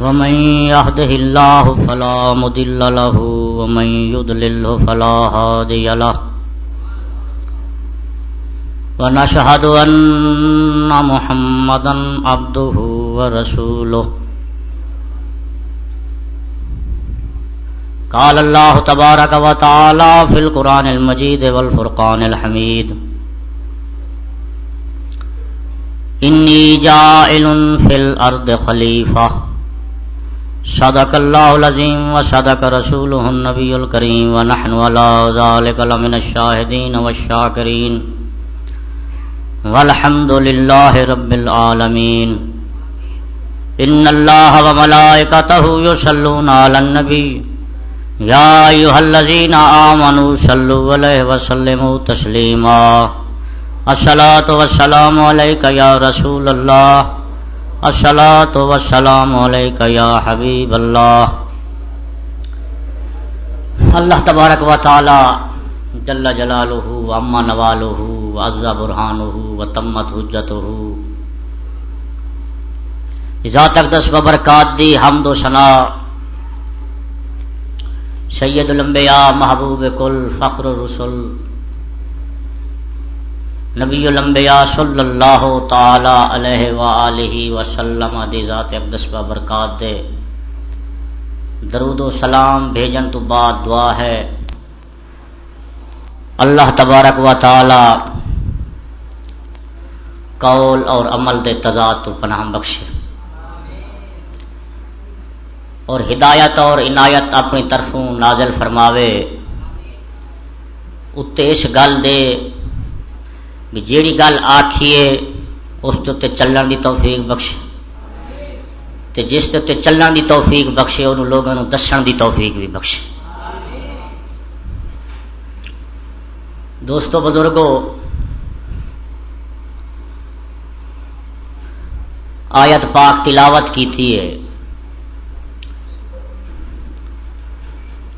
ومن يهده الله فلا مضل له، ومن يضلله فلا هادي له. ونشهد أن محمدا عبده ورسوله. قال الله تبارك وتعالى في القرآن المجيد والفرقان الحميد. إني جائل في الأرض خليفة. صدق الله العظيم وصدق رسوله النبي الكريم ونحن على ذلك لمن الشاهدين والشاكرين والحمد لله رب العالمين إن الله وملائكته يصلون على النبي يا أيها الذين آمنوا صلوا عليه وسلموا تسليما الصلاة والسلام عليك يا رسول الله الصلاة والسلام عليك يا حبيب الله. اللہ تبارک و تعالی جل جلالہ اما نوالہ وعز برہانہ وتمت حجتہ. ذات اقدس ببرکات دی حمد و ثنا. سید الانبیاء محبوب کل فخر الرسل. نبی الانبیاء صلی اللہ تعالی علیہ وآلہ وسلم دی ذات اقدس ببرکات دے۔ درود و سلام بھیجن تو بعد دعا ہے۔ اللہ تبارک و تعالی قول اور عمل دے تضاد تو پناہ بخشے۔ اور ہدایت اور عنایت اپنی طرفوں نازل فرماوے۔ اتیش گل دے بھی جیڑی گل آکھیے، اس تے چلن دی توفیق بخشے۔ تے جس تے چلن دی توفیق بخشے، انہوں لوگوں دسن دی توفیق بھی بخشے۔ دوستو بزرگوں آیت پاک تلاوت کی تھی ہے۔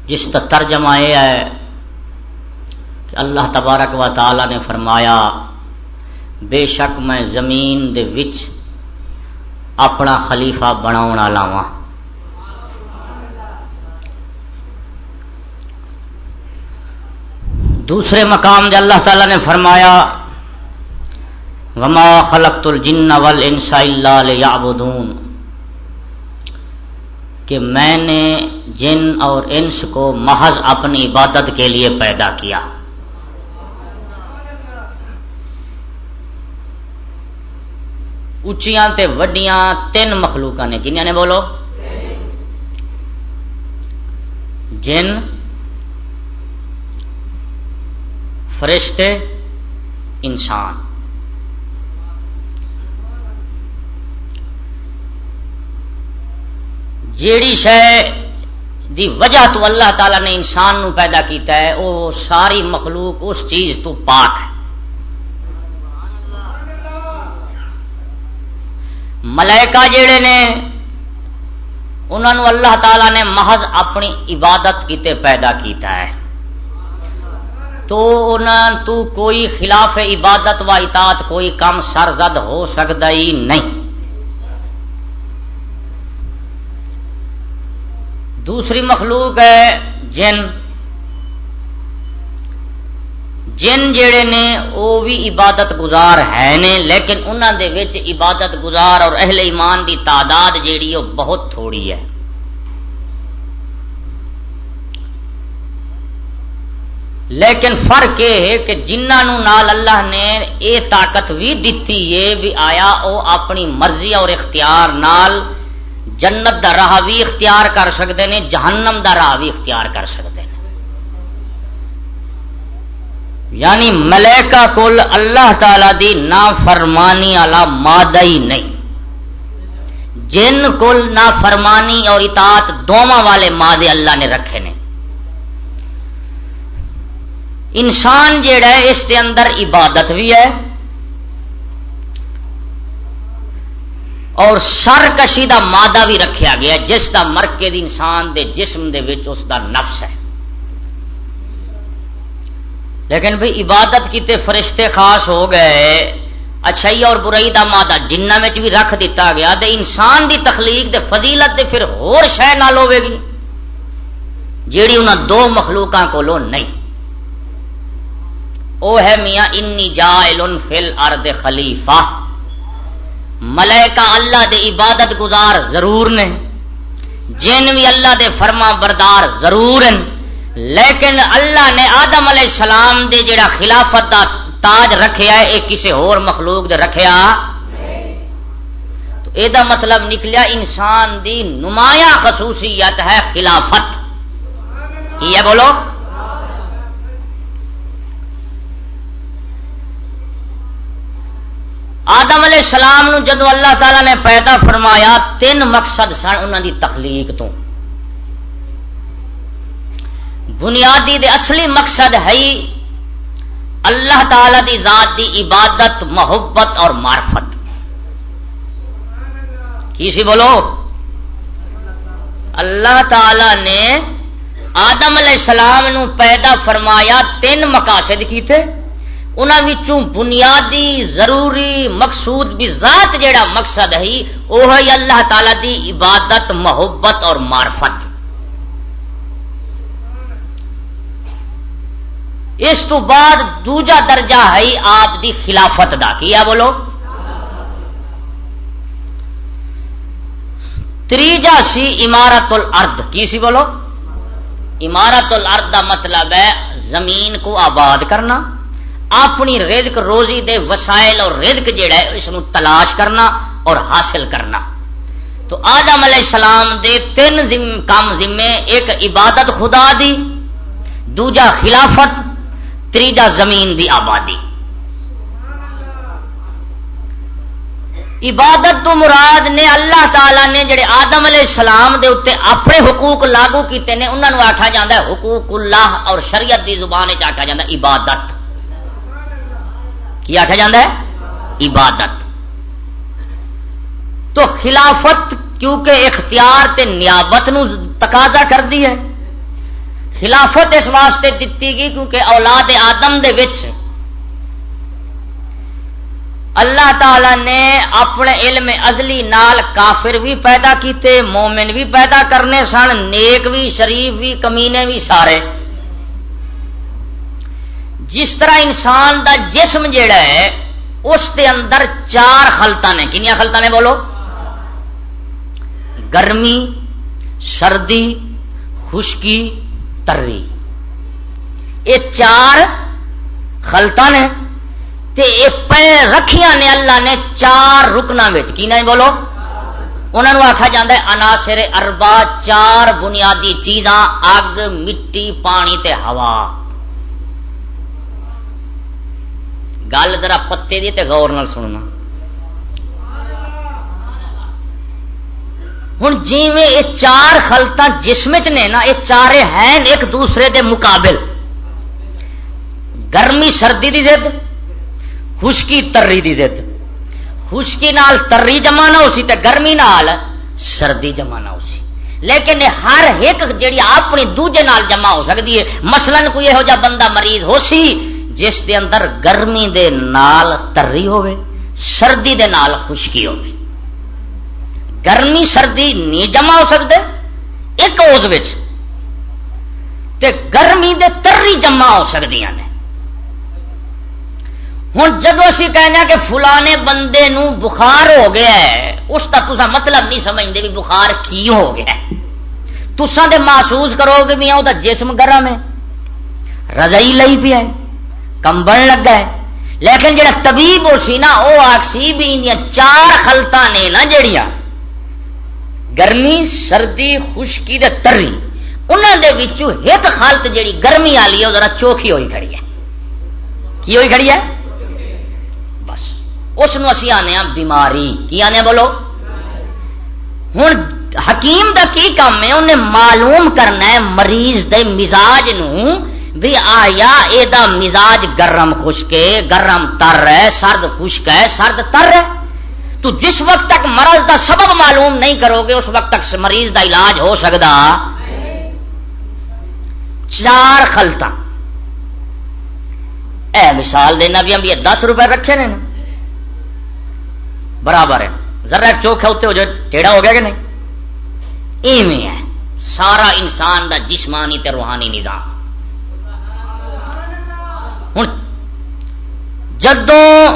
جس کا ترجمہ یہ ہے کہ اللہ تبارک و تعالی نے فرمایا، بے شک میں زمین دے وچ اپنا خلیفہ بنا لاوا ہاں۔ دوسرے مقام دے اللہ تعالی نے فرمایا، وما خلقت الجن والانس الا ليعبدون۔ کہ میں نے جن اور انس کو محض اپنی عبادت کے لیے پیدا کیا۔ اچیاں تے وڈیاں تین مخلوق نے کنیا نے بولو؟ جن، فرشتے، انسان۔ جیڑی شہ دی وجہ تو اللہ تعالی نے انسان نو پیدا کیتا ہے وہ ساری مخلوق اس چیز تو پاک ہے۔ ملائکہ جڑے نے، انہوں اللہ تعالی نے محض اپنی عبادت کیتے پیدا کیتا ہے۔ تو انہوں تو کوئی خلاف عبادت و اطاعت، کوئی کام سرزد ہو سکتا ہی نہیں۔ دوسری مخلوق ہے جن جن جڑے نے وہ بھی عبادت گزار ہے نے، لیکن انہوں دے وچ عبادت گزار اور اہل ایمان دی تعداد جیڑی وہ بہت تھوڑی ہے۔ لیکن فرق یہ ہے کہ جنہوں نال اللہ نے یہ طاقت بھی دیتی ہے بھی آیا وہ اپنی مرضی اور اختیار نال جنت دا راہ بھی اختیار کر سکتے ہیں جہنم دا راہ بھی اختیار کر سکتے ہیں یعنی ملیکا کل اللہ تعالی دی نا فرمانی والا مادہ ہی نہیں۔ جن کل نا فرمانی اور اطاعت دونوں والے مادے اللہ نے رکھے نے۔ انسان جیڑا ہے، اس کے اندر عبادت بھی ہے اور سر کشی دا مادہ بھی رکھیا گیا جس دا مرکز انسان دے جسم دے وچ اس دا نفس ہے۔ لیکن بھئی عبادت کیتے فرشتے خاص ہو گئے، اچھائی اور برائی دا مادہ جنہ میں بھی رکھ دیتا گیا، دے انسان دی تخلیق، دے فضیلت دے پھر ہور شہ نہ ہوے گی۔ جیڑی انہاں دو مخلوقاں کو لو نہیں۔ او ہے میاں، انی جائل فل ارد خلیفہ۔ ملائکہ اللہ دے عبادت گزار ضرور نے۔ جن بھی اللہ دے فرما بردار ضرور ہیں۔ لیکن اللہ نے آدم علیہ السلام دے جڑا خلافت دا تاج رکھیا ہے یہ کسی ہور مخلوق دے رکھیا۔ تو یہ مطلب نکلیا انسان دی نمایاں خصوصیت ہے خلافت۔ کی ہے بولو؟ آدم علیہ السلام نو جدو اللہ تعالی نے پیدا فرمایا، تین مقصد سن انہوں دی تخلیق تو۔ بنیادی دے اصلی مقصد ہے اللہ تعالی دی ذات دی عبادت، محبت اور معرفت۔ کی سی بولو؟ اللہ تعالی نے آدم علیہ السلام نو پیدا فرمایا تین مقاصد کی تھے بنیادی، ضروری، مقصود بھی ذات جیڑا مقصد ہے وہ ہے اللہ تعالی دی عبادت، محبت اور معرفت۔ اس تو بعد دوجا درجہ ہے آپ دی خلافت دا کیا بولو؟ تیجا سی عمارت الارض کی سی بولو؟ عمارت الارض دا مطلب ہے زمین کو آباد کرنا، اپنی رزق روزی دے وسائل اور رزق جڑا ہے اس تلاش کرنا اور حاصل کرنا۔ تو آدم علیہ السلام دے تین کام ذمے، ایک عبادت خدا دی، دوجا خلافت تیجا زمین دی آبادی۔ عبادت تو مراد نے اللہ تعالی نے جڑے آدم علیہ السلام دے اتنے اپنے حقوق لاگو کیتے ہیں انہوں نے آخا جا حقوق اللہ اور شریعت دی زبان آخا جا عبادت۔ کی آخا جا عبادت۔ تو خلافت کیونکہ اختیار تے نیابت نو تقاضا کر دی ہے خلافت اس واسطے دیتی گئی کیونکہ اولاد آدم دے وچ۔ اللہ تعالی نے اپنے علم ازلی نال کافر بھی پیدا کیتے، مومن بھی پیدا کرنے سن، نیک بھی، شریف بھی، کمینے بھی سارے۔ جس طرح انسان دا جسم جیڑا ہے، اس دے اندر چار خلطا نے۔ کنیا خلطا نے بولو؟ گرمی، سردی، خشکی تری یہ چار خلطا نے تے پہ رکھیاں نے اللہ نے چار رکنا کی نہیں بولو؟ انہوں نے آخا جا اناسر اربا، چار بنیادی چیزاں، اگ، مٹی، پانی تے ہوا۔ گل ذرا پتے دی تے غور نال سننا۔ ہوں جی یہ چار خلطا جسم چ نے نا، یہ چارے ہیں ایک دوسرے دے مقابل۔ گرمی سردی دی زد، خشکی تری دی زد۔ خشکی نال تری جمع نہ اسی تے گرمی نال سردی جمع نہ اسی لیکن ہر ایک جیڑی اپنی دوجے نال جمع ہو سکتی ہے، مثلا کوئی یہو جا بندہ مریض ہو سی جس دے اندر گرمی دے نال تری ہوئے سردی دے نال خشکی ہوئے گرمی سردی نہیں جمع ہو سکتے ایک اس گرمی دے تری جمع ہو سکتی نے۔ ہوں جب اسی کہنے کہ فلانے بندے نو بخار ہو گیا ہے، اس کا تصا مطلب نہیں سمجھتے بھی بخار کی ہو گیا تسا دے محسوس کرو گے بھی وہ جسم گرم ہے۔ رضائی لئی پیا ہے کمبن لگا ہے۔ لیکن جڑا طبیب ہو سی نا وہ آخسی بھی چار خلطا نے نا جڑیاں۔ گرمی، سردی، خشکی دے تری۔ انہوں دے وچوں ایک خالت جیڑی گرمی والی ہے وہ ذرا چوکھی ہوئی کھڑی ہے۔ کی ہوئی کھڑی ہے؟ بس۔ اس اسی آنے ہاں بیماری۔ کی آنے ہاں بولو؟ ہوں حکیم دا کی کام ہے؟ انہیں معلوم کرنا ہے مریض دے مزاج نو بھی آیا اے دا مزاج گرم خشک ہے، گرم تر ہے، سرد خشک ہے، سرد تر ہے۔ تو جس وقت تک مرض دا سبب معلوم نہیں کرو گے، اس وقت تک مریض دا علاج ہو سکتا۔ چار خلطا اے مثال دینا بھی ہم یہ دس روپے رکھے نے۔ برابر ہے۔ ذرا چوکھا اتنے ہو جائے ٹیڑا ہو گیا کہ نہیں؟ ایویں ہے۔ سارا انسان دا جسمانی تے روحانی نظام۔ ہوں جدو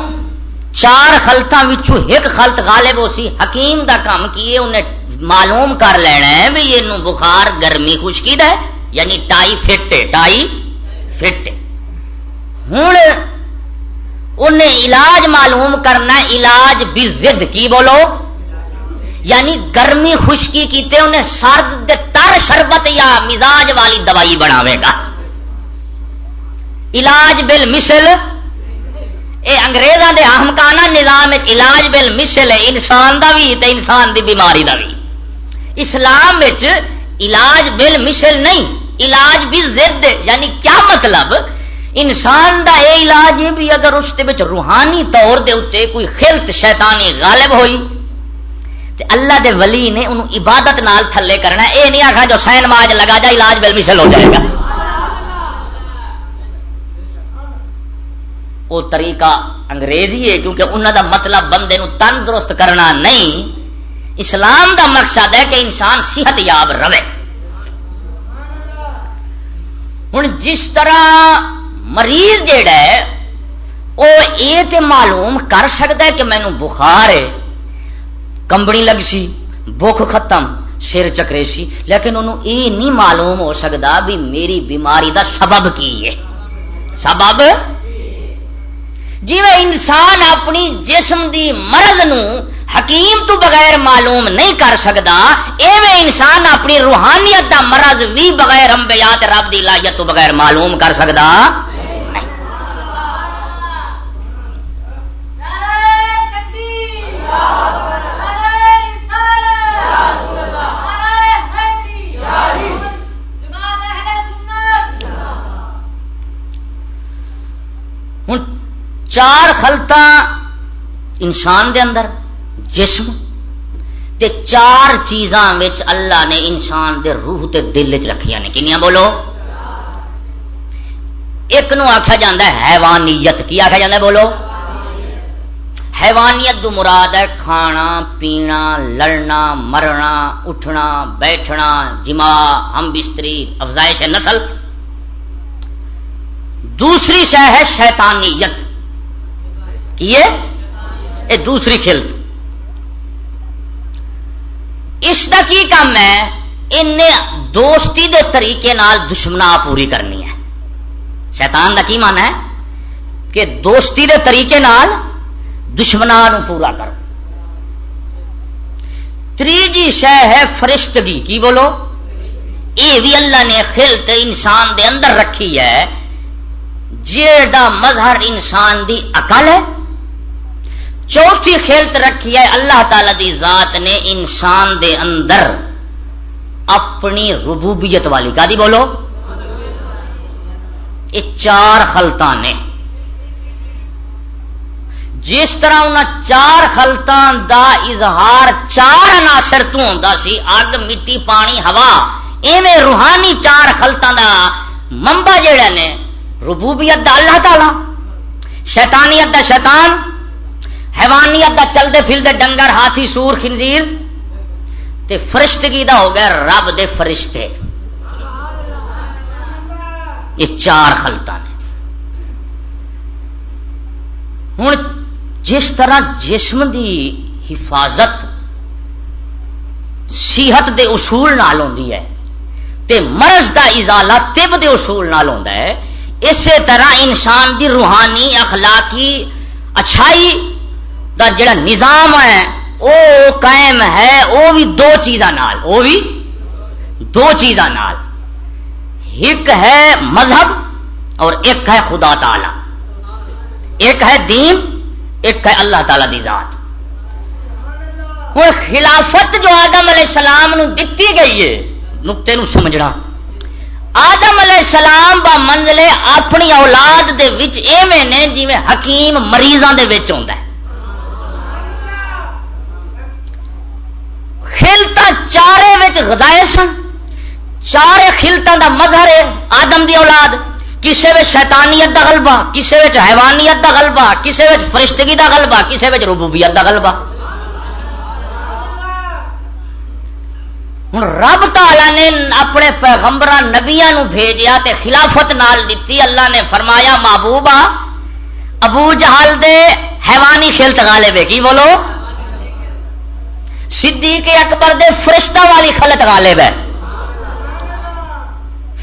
چار خلطان ایک خلط غالب ہو سی حکیم دا کام کیے، انہیں معلوم کر لینا ہے بھی یہ بخار گرمی خشکی دا ہے یعنی ٹائی فٹ ٹائی فٹ ہوں انہیں علاج معلوم کرنا علاج بھی زد کی بولو؟ یعنی گرمی خشکی کیتے انہیں سرد تر شربت یا مزاج والی دوائی بناوے گا۔ علاج بل مسل یہ انگریزوں کے اہمکانہ نظام علاج بل مسل ہے، انسان دا بھی تے انسان دی بیماری دا بھی اسلام علاج بل مسل نہیں، علاج بھی زد یعنی کیا مطلب؟ انسان دا اے علاج ہے بھی اگر اس روحانی طور دے اتنے کوئی خلط شیطانی غالب ہوئی، تے اللہ دے ولی نے انہوں عبادت نال تھلے کرنا اے نہیں آخا جو سین ماج لگا جا، علاج بل مسل ہو جائے گا۔ وہ طریقہ انگریزی ہے کیونکہ انہوں دا مطلب بندے نو تندرست کرنا نہیں۔ اسلام دا مقصد ہے کہ انسان صحت یاب رہے۔ ہوں جس طرح مریض جہا ہے وہ یہ معلوم کر سکتا ہے کہ مینو بخار ہے۔ کمبنی لگ سی بخ ختم، سر چکرے سی۔ لیکن انہوں یہ نہیں معلوم ہو سکتا بھی میری بیماری دا سبب کی ہے۔ سبب؟ جی انسان اپنی جسم دی مرض نو حکیم تو بغیر معلوم نہیں کر سکتا ایویں انسان اپنی روحانیت دا مرض بھی بغیر امبیات رب دی لائیت تو بغیر معلوم کر سکتا چار خلطا انسان دے اندر، جسم۔ تے چار چیزاں اللہ نے انسان دے روح تے دل چ رکھیا نے۔ کنیا بولو؟ ایک نو آخیا جا حیوانیت۔ کی آخیا جا بولو۔ حیوانیت دو مراد ہے کھانا، پینا، لڑنا، مرنا، اٹھنا، بیٹھنا، جمع، ہم بستری، افزائش نسل۔ دوسری شہ ہے شیطانیت۔ کیے یہ دوسری خلط اس کا کی کام ہے؟ ان دوستی دے طریقے نال دشمنا پوری کرنی ہے۔ شیطان کا کی من ہے؟ کہ دوستی دے طریقے نال دشمنا پورا کرو۔ تیجی شہ ہے فرشتگی، کی بولو؟ یہ بھی اللہ نے خلط انسان دے اندر رکھی ہے۔ جیڑا مظہر انسان دی عقل ہے چوتھی خیلت رکھی ہے، اللہ تعالی دی ذات نے انسان دے اندر اپنی ربوبیت والی، کا دی بولو؟ یہ چار خلطان نے جس طرح ان چار خلطان دا اظہار چار عناصر تو ہوندا سی، اگ، مٹی، پانی، ہوا، ایویں روحانی چار خلطان دا منبع جڑا نے، ربوبیت دا اللہ تعالی، شیطانیت دا شیطان حیوانیت دا چلتے پھرتے ڈنگر، ہاتھی، سور، خنزیر، تے فرشتگی دا ہو گیا رب دے فرشتے۔ یہ چار خلطان نے۔ ہوں جس طرح جسم دی حفاظت، صحت دے اصول نال ہوندی ہے، تے مرض دا ازالہ طب دے اصول نال ہوندا ہے، اسی طرح انسان دی روحانی، اخلاقی، اچھائی دا جڑا نظام ہے وہ قائم ہے وہ بھی دو چیزاں وہ بھی دو چیزاں ایک ہے مذہب اور ایک ہے خدا تعالی۔ ایک ہے دین، ایک ہے اللہ تعالی دی ذات۔ وہ خلافت جو آدم علیہ السلام نو دتی گئی ہے، نقطے نو سمجھنا۔ آدم علیہ السلام با منزلے اپنی اولاد دے وچ ایویں نے جی حکیم مریضاں دے وچ ہوندا ہے۔ خلتا چارے ویچ غدائے سن چارے خلتوں دا مظہر ہے آدم دی اولاد کسے ویچ شیطانیت دا غلبہ کسے ویچ حیوانیت دا غلبہ کسے ویچ فرشتگی دا غلبہ کسے ویچ ربوبیت دا غلبہ ہوں رب تالا نے اپنے پیغمبر نبیا بھیجیا تے خلافت نال دیتی اللہ نے فرمایا محبوبہ ابو جہال دے حیوانی خلت غالب ہے کی بولو صدیق اکبر دے فرشتہ والی خلط غالب ہے۔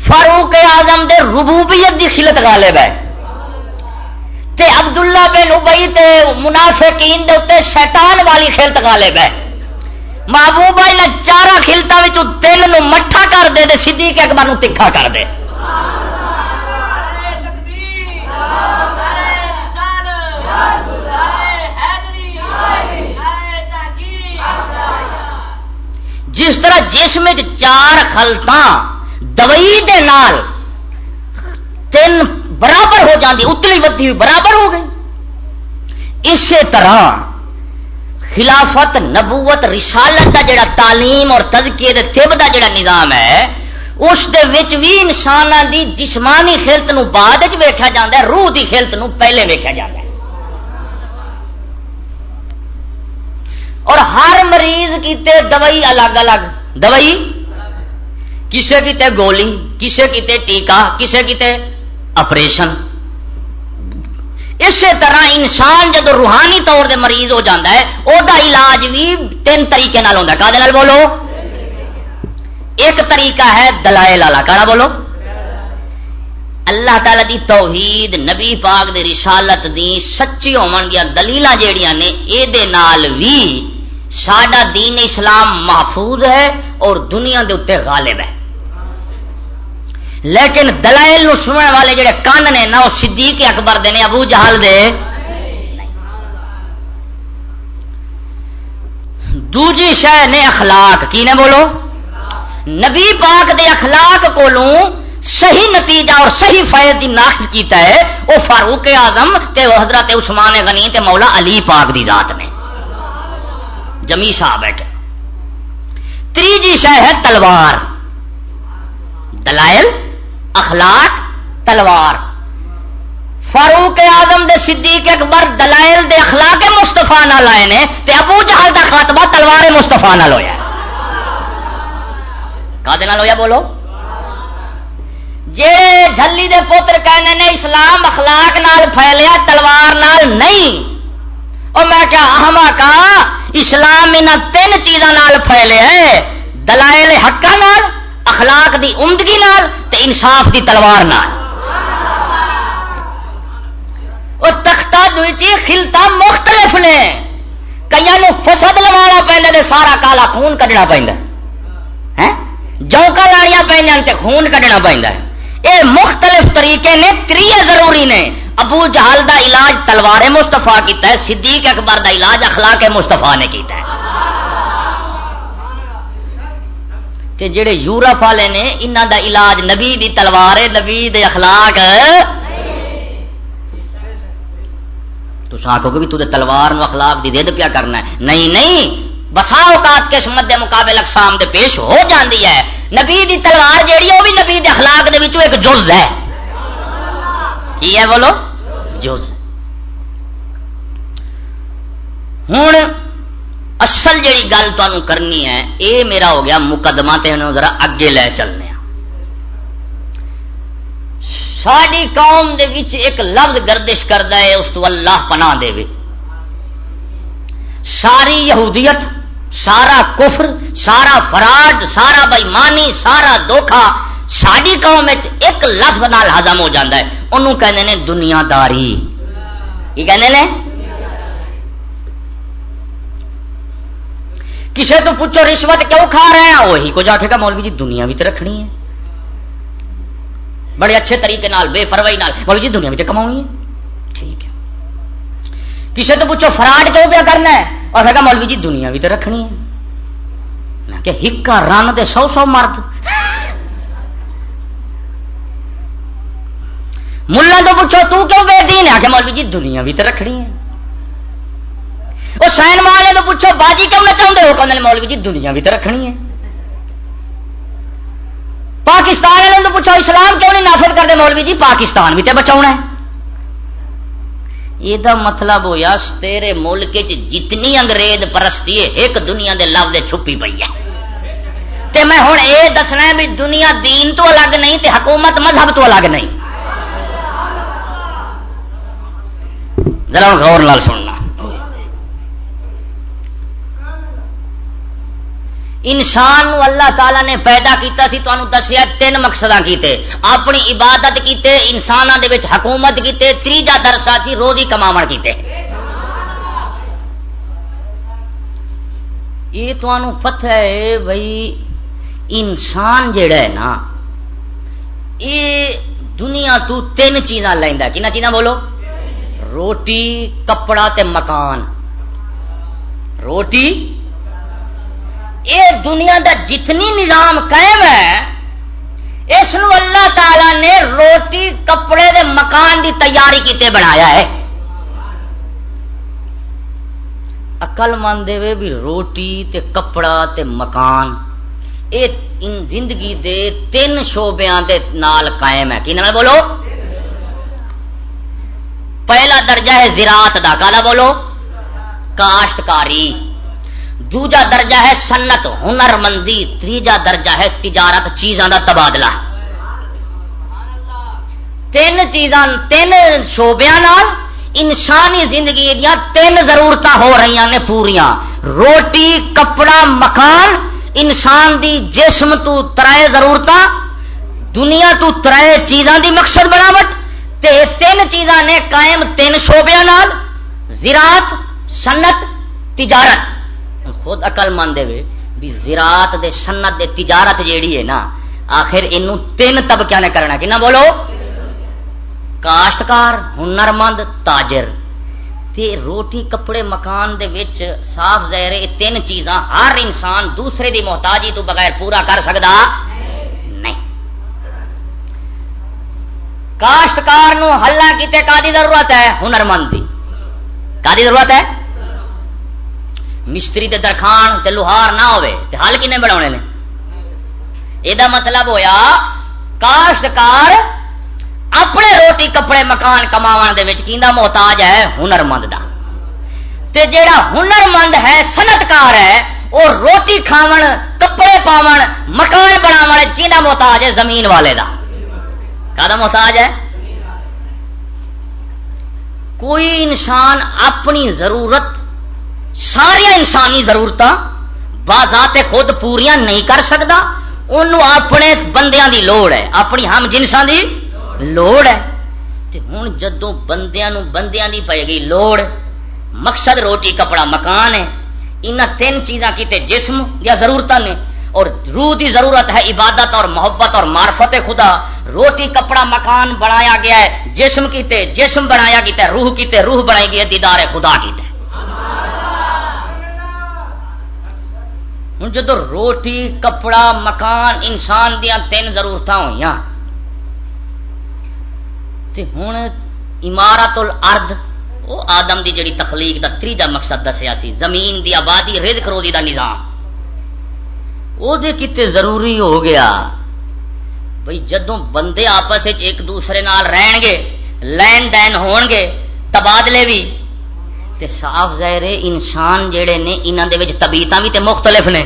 فاروق آزم دے ربوبیت دی خلت غالب ہے۔ تے عبداللہ بن ابئی تے منافقین دے اتنے شیطان والی خلت غالب ہے۔ محبوبہ ان چارا خلتوں تین نو مٹھا کر دے دے صدیق اکبر نو تکھا کر دے۔ جس طرح جسم چار خلط دوائی دے نال تین برابر ہو جاتی اتلی ودی برابر ہو گئی۔ اسی طرح خلافت نبوت رسالت دا جڑا تعلیم اور تزکیے طب دا جڑا نظام ہے، اس دے وچ بھی انسان دی جسمانی خلت نو بعد ویکھا جاتا ہے، روح دی خلت نو پہلے ویکھا جاتا ہے۔ اور ہر مریض کیتے دوائی الگ الگ۔ دوائی؟ کسے کیتے گولی، کسے کیتے ٹیکا کسے کیتے اپریشن۔ اسی طرح انسان جب روحانی طور دے مریض ہو جاتا ہے وہ علاج بھی تین طریقے ہوتا ہے۔ کہ بولو؟ ایک طریقہ ہے دلائل والا۔ کہ بولو؟ اللہ تعالی دی توحید، نبی پاک دی رسالت دی سچی ہون گیا دلیل جہیا نے یہ بھی سڈا دین اسلام محفوظ ہے اور دنیا دے اتنے غالب ہے۔ لیکن دلائل نو سننے والے جڑے کان نے نہ وہ صدیق اکبر دے نے، ابو جہل دے۔ دوجی شہ نے اخلاق، کی نے بولو؟ نبی پاک دے اخلاق کو صحیح نتیجہ اور صحیح فائد کی ناخذ کیتا ہے وہ فاروق اعظم تے حضرت عثمان غنی تے مولا علی پاک دی ذات نے۔ جمی صاحب ہے تیجی شہ ہے تلوار۔ دلائل، اخلاق، تلوار۔ فاروق آدم دے صدیق اکبر دلائل دے اخلاق مستفا نہ لائے نے تے ابو جہل دا خاتمہ تلوار مستفا نہ لویا کا ہویا بولو؟ جے جلی دے پوتر کہنے نے اسلام اخلاق نال پھیلیا تلوار نال نہیں اور میں کیا اہما کا اسلام ان تین چیزوں پھیلے دلائل حقا نال، اخلاق دی عمدگی نال تے انصاف دی تلوار نال۔ اور تختہ خلتا مختلف نے کئی فسد لوا پہ سارا کالا خون کڈنا پہ جوکا لانیا پہ خون کڈنا پہ یہ مختلف طریقے نے تری ضروری نے۔ ابو جہل دا علاج تلوار مستفا کیتا ہے، صدیق اکبر دا علاج اخلاق مستفا نے کیتا ہے۔ کہ جڑے یورپ والے نے انہوں دا علاج نبی دی تلوار نبی دے اخلاق۔ تو آخو کہ تو تلوار نو اخلاق دی دید پیا کرنا ہے۔ نہیں نہیں۔ بسا اوقات کے مد مقابل اقسام دے پیش ہو جاندی ہے۔ نبی دی تلوار جیڑی وہ بھی نبی دے اخلاق دے وچوں ایک جز ہے۔ کی ہے بولو جز ہوں اصل جی گل تمہیں کرنی ہے اے میرا ہو گیا مقدمہ تے ذرا اگے لے چلنے ساری قوم دے وچ ایک لفظ گردش کرتا ہے اس تو اللہ پناہ دے وے ساری یہودیت سارا کفر سارا فراڈ سارا بےمانی سارا دھوکھا ساری قوم ایک لفظ نال ہزم ہو جاتا ہے انہوں کہنے نے دنیا داری۔ کی کہنے نے؟ کسی تو پوچھو رشوت کیوں کھا رہے ہیں؟ وہی کو جا کے گا مولوی جی دنیا بھی تو رکھنی ہے۔ بڑے اچھے طریقے نال، بے پرواہی نال۔ مولوی جی دنیا بھی تو کما ہے۔ ٹھیک ہے۔ کسی تو پوچھو فراڈ کیوں پیا کرنا ہے؟ اور کہا، مولوی جی دنیا بھی تو رکھنی ہے۔ میں کہ ہکا رن دے سو سو مرد۔ ملا تو پوچھو، تو کیوں بے دین ہے؟ مولوی جی دنیا بھی تو رکھنی ہے۔ وہ سائن والے تو پوچھو، باجی کیوں نہ چاہتے ہو کہ مولوی جی دنیا بھی تو رکھنی ہے۔ پاکستان والے تو پوچھو، اسلام کیوں نہیں نافذ کرتے؟ مولوی جی پاکستان بھی تو بچا ہے۔ یہ مطلب ہوا تیرے ملک جتنی انگریز پرستی ہے، ایک دنیا دے لفظ چھپی پی ہے۔ تے میں ہوں یہ دسنا بھی دنیا دین تو الگ نہیں، تے حکومت مذہب تو الگ نہیں۔ ذرا غور لال سننا انسان اللہ تعالی نے پیدا کیتا سی تو دسیا تین مقصد کیتے۔ اپنی عبادت کیتے انسان حکومت کیتے تیجا درسا سی روزی کما کیتے۔ یہ تو پتہ ہے بھائی انسان جڑا ہے نا، یہ دنیا تو تین چیزاں لینا کن چیزاں بولو؟ روٹی، کپڑا تے مکان۔ روٹی؟ یہ دنیا دا جتنی نظام قائم ہے، اس اللہ تعالی نے روٹی، کپڑے دے مکان دی تیاری کیتے بنایا ہے۔ اقل مان دے بھی روٹی تے کپڑا تے مکان۔ اے ان زندگی دے تین شعبیاں دے نال قائم ہے۔ کی نام بولو؟ پہلا درجہ ہے زراعت دا، کالا بولو؟ کاشتکاری۔ دوجا درجہ ہے سنت ہنر مندی تیجا درجہ ہے تجارت، چیزاں دا تبادلہ۔ تین چیزاں، تین شوبیا انسانی زندگی دیا تین ضرورت ہو رہی نے پوریا روٹی، کپڑا، مکان، انسان دی جسم تو ترائے ضرورت دنیا تو ترائے چیزاں دی مقصد بناوٹ۔ تے تین چیزاں نے قائم تین شوبیا زراعت سنت تجارت۔ خود اقل من دے بھی زراعت دے سنت دے تجارت جیڑی ہے نا، آخر یہ تین طبقے نے کرنا کہ نہ بولو؟ کاشتکار ہنر مند تاجر۔ تے روٹی، کپڑے، مکان دے وچ صاف ظاہر یہ تین چیزاں ہر انسان دوسرے دی محتاجی تو بغیر پورا کر سکتا نہیں۔ کاشتکار نو ہلا کیتے کا ضرورت ہے؟ ہنر مند کی کا ضرورت ہے؟ مستری تے درخان تے لوہار نہ ہوئے تے حل کنے بنا نے؟ یہ مطلب ہویا کاشتکار اپنے روٹی کپڑے مکان کما محتاج ہے؟ ہنر مند کا جیڑا ہنر مند ہے سنتکار ہے وہ روٹی کھاون، کپڑے پاون، مکان بناو کی محتاج ہے زمین والے کا کا محتاج ہے؟ کوئی انسان اپنی ضرورت، ساریا انسانی ضرورت بازات خود پوریا نہیں کر سکتا انہوں اپنے بندیاں دی لوڑ ہے، اپنی ہم جنساں دی لوڑ ہے۔ ہوں جدو بندیاں نو بندیاں دی پائے گی لوڑ، مقصد روٹی، کپڑا، مکان ہے۔ ان تین چیزاں کیتے جسم یا ضرورت نے اور روح دی ضرورت ہے عبادت اور محبت اور معرفت خدا۔ روٹی، کپڑا، مکان بنایا گیا ہے، جسم کیتے جسم بنایا گیا روح کیتے روح بنائی گئی دیدار خدا کیتے ہوں جدو روٹی، کپڑا، مکان، انسان دیا تین ضرورت ہوئی ہوں عمارت الارض وہ آدم دی جڑی تخلیق دا تیجا مقصد دسیا سی، زمین دی آبادی، رزق، روزی دا نظام۔ وہ کتے ضروری ہو گیا۔ بھئی جدوں بندے آپس ایک دوسرے نال رہن گے، لین دین ہون گے، تبادلے بھی تے صاف ظاہر انسان جڑے نے انہاں دے وچ طبیعتاں بھی تے مختلف نے۔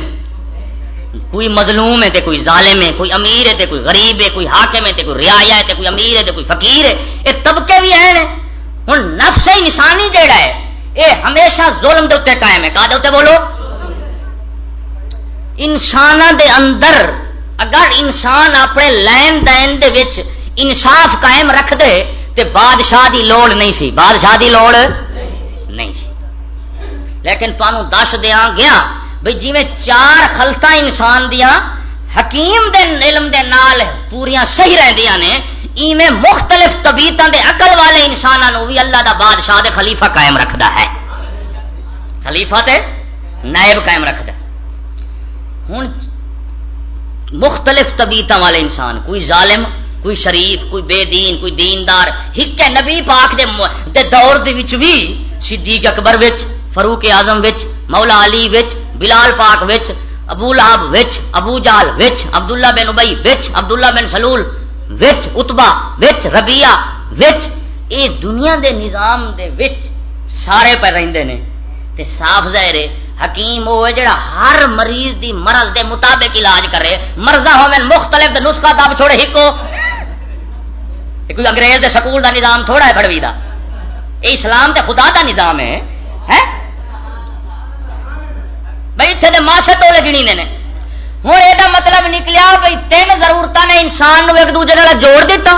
کوئی مظلوم ہے تے کوئی ظالم ہے، کوئی امیر ہے تے کوئی غریب ہے، کوئی حاکم ہے تے کوئی رعایا ہے تے کوئی امیر ہے تے کوئی فقیر ہے اے طبقے بھی ہیں۔ ہن نفس انسانی جڑا ہے اے ہمیشہ ظلم دے اوتے قائم ہے۔ کا دے اوتے بولو؟ انسان دے اندر اگر انسان اپنے لین دین دے وچ انصاف قائم رکھ دے، تے بادشاہ دی لوڑ نہیں سی۔ بادشاہ دی لوڑ نہیں سی۔ لیکن تمہوں دس دیا گیا بھائی جی میں چار خلطا انسان دیا حکیم دے علم دے نال پوریا صحیح رہدیا نے، ایویں مختلف طبیعت دے عقل والے انسانوں بھی اللہ دا بادشاہ دے خلیفہ قائم رکھدا ہے۔ خلیفہ تے نائب قائم رکھدا ہوں۔ مختلف طبیعت والے انسان کوئی ظالم کوئی شریف کوئی بے دین کوئی دیندار ہک ہے نبی پاک دے, دے دور دے وچ بھی صدیق اکبر وچ فاروق اعظم وچ مولا علی وچ بلال پاک وچ ابو لہب وچ ابو جال وچ عبداللہ بن ابئی وچ عبداللہ بن سلول وچ اتبا وچ ربیہ وچ۔ اے دنیا دے نظام دے وچ سارے پہ رہندے نے۔ تے صاف ظاہر ہے حکیم وہ جڑا ہر مریض دی مرض دے مطابق علاج کرے۔ مرضا ہو مختلف نسخہ دب چھوڑے، ہکو۔ کوئی انگریز دے سکول دا نظام تھوڑا ہے، بڑوی دا۔ یہ اسلام تے خدا دا نظام ہے بھائی اتنے ماسے ٹولے گنی نے ہوں یہ مطلب نکلیا بھائی تین ضرورت نے انسان ایک دوجے جوڑ دیتا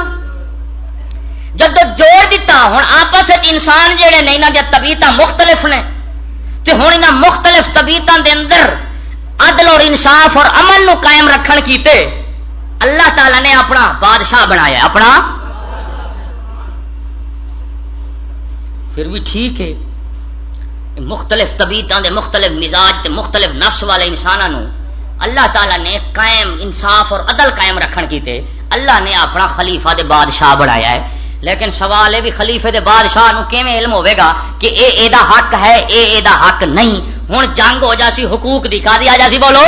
جب جوڑ دیتا ہوں آپس انسان جہے نے یہاں طبیعت مختلف نے۔ تو ہوں یہاں مختلف طبیعتوں دے اندر عدل اور انصاف اور امن نو قائم رکھن کیتے اللہ تعالی نے اپنا بادشاہ بنایا اپنا؟ پھر بھی ٹھیک ہے۔ مختلف طبیعتوں دے مختلف مزاج تے مختلف نفس والے انسانوں اللہ تعالیٰ نے قائم انصاف اور عدل قائم رکھن کیتے۔ اللہ نے اپنا خلیفہ دے بادشاہ بنایا ہے۔ لیکن سوال ہے بھی خلیفے دے بادشاہ نو کیویں علم ہوے گا کہ اے اے دا حق ہے، اے اے دا حق نہیں؟ ہن جنگ ہو جاسی، حقوق دی کا دیا جاسی، بولو۔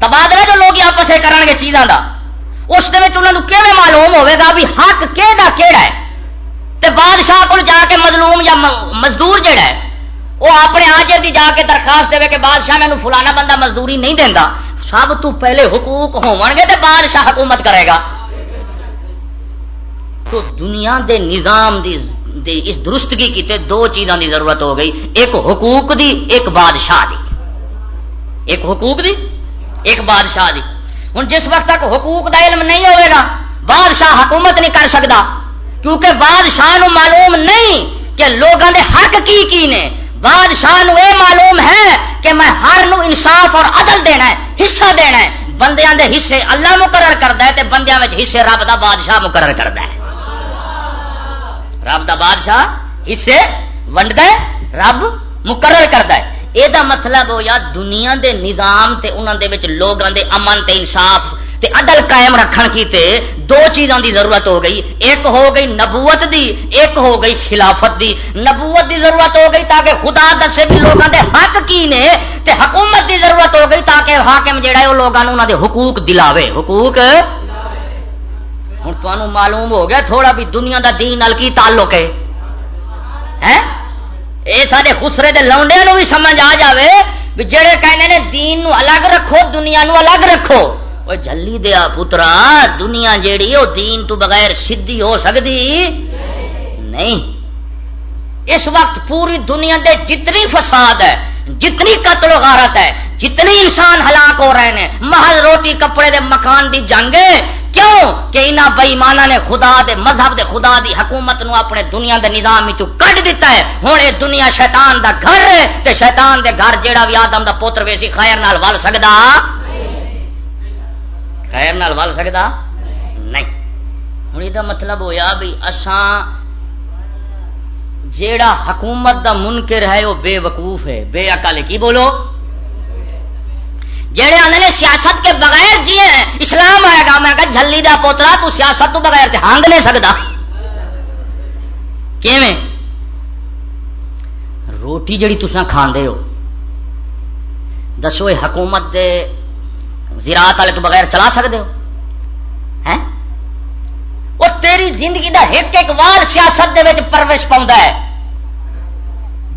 تبادلہ جو لوگ آپس کرن گے چیزاں دا، اس دے وچ انہاں نو کیویں معلوم ہوے گا بھی حق کیڑا کیڑا ہے؟ تے بادشاہ کو جا کے مظلوم یا مزدور جڑا ہے وہ اپنے آجر دی جا کے درخواست دے کہ بادشاہ میں فلانا بندہ مزدوری نہیں دینا سب تو پہلے حقوق ہو گے تے بادشاہ حکومت کرے گا۔ تو دنیا دے نظام دی دے اس درستگی کی تے دو چیزاں دی ضرورت ہو گئی۔ ایک حقوق دی، ایک بادشاہ دی۔ ایک حقوق دی، ایک بادشاہ دی۔ ہوں جس وقت تک حقوق دا علم نہیں ہوئے گا، بادشاہ حکومت نہیں کر سکتا کیونکہ بادشاہ نو معلوم نہیں کہ لوگوں دے حق کی کی نے۔ بادشاہ نو اے معلوم ہے کہ میں ہر نو انصاف اور عدل دینا ہے، حصہ دینا ہے۔ بندیاں دے حصے اللہ مقرر کرتا ہے تے بندیاں میں حصے رب دا بادشاہ مقرر کرتا ہے۔ رب دا بادشاہ حصے ونڈ ہے رب مقرر کرتا ہے یہ مطلب ہو یا دنیا دے نظام تے انہوں دے لوگوں دے امن تے انصاف تے عدل قائم رکھن کی تے دو چیزوں دی ضرورت ہو گئی۔ ایک ہو گئی نبوت دی، ایک ہو گئی خلافت دی۔ نبوت دی ضرورت ہو گئی تاکہ خدا دسے بھی لوگوں دے حق کی نے تے حکومت دی ضرورت ہو گئی تاکہ حاکم جڑا ہے وہ لوگوں انہوں دے حقوق دلاوے۔ حقوق ہوں تمہوں معلوم ہو گیا تھوڑا بھی دنیا دا دین نال کی تعلق ہے؟ اے سارے خسرے دے لونڈے نو بھی سمجھ آ جاوے بھی جڑے کہنے نے دین نو الگ رکھو، دنیا نو الگ رکھو۔ وہ جلی دیا پترا، دنیا جیڑی وہ دین تو بغیر سدھی ہو سکتی نہیں۔ اس وقت پوری دنیا دے جتنی فساد ہے، جتنی قتل و غارت ہے، جتنی انسان ہلاک ہو رہے ہیں محل روٹی کپڑے دے مکان دی جنگ کیوں کہ انہاں بئیمانہ نے خدا دے مذہب دے خدا دی حکومت نو اپنے دنیا دے نظام وچ کڈ دیتا ہے۔ ہن اے دنیا شیطان دا گھر ہے تے شیطان دے گھر جیڑا بھی آدم دا پوتر ویسی خیر نال ول سکدا؟ خیر نال ول سکتا نہیں۔ ہوں یہ مطلب ہویا بھی اسان جیڑا حکومت دا منکر ہے وہ بے وقوف ہے۔ بے اکال کی بولو؟ جہے آنے نے سیاست کے بغیر جیے اسلام آئے گا، میں کہا جھلی دا پوترا، تو سیاست تو بغیر تے ہانگ نہیں سکتا کیویں؟ روٹی جڑی تسا کھاندے ہو۔ دسو حکومت دے زراعت والے تو بغیر چلا سکتے ہو۔ وہ تیری زندگی دا ایک ایک وال سیاست دے وچ پروش پاؤں ہے۔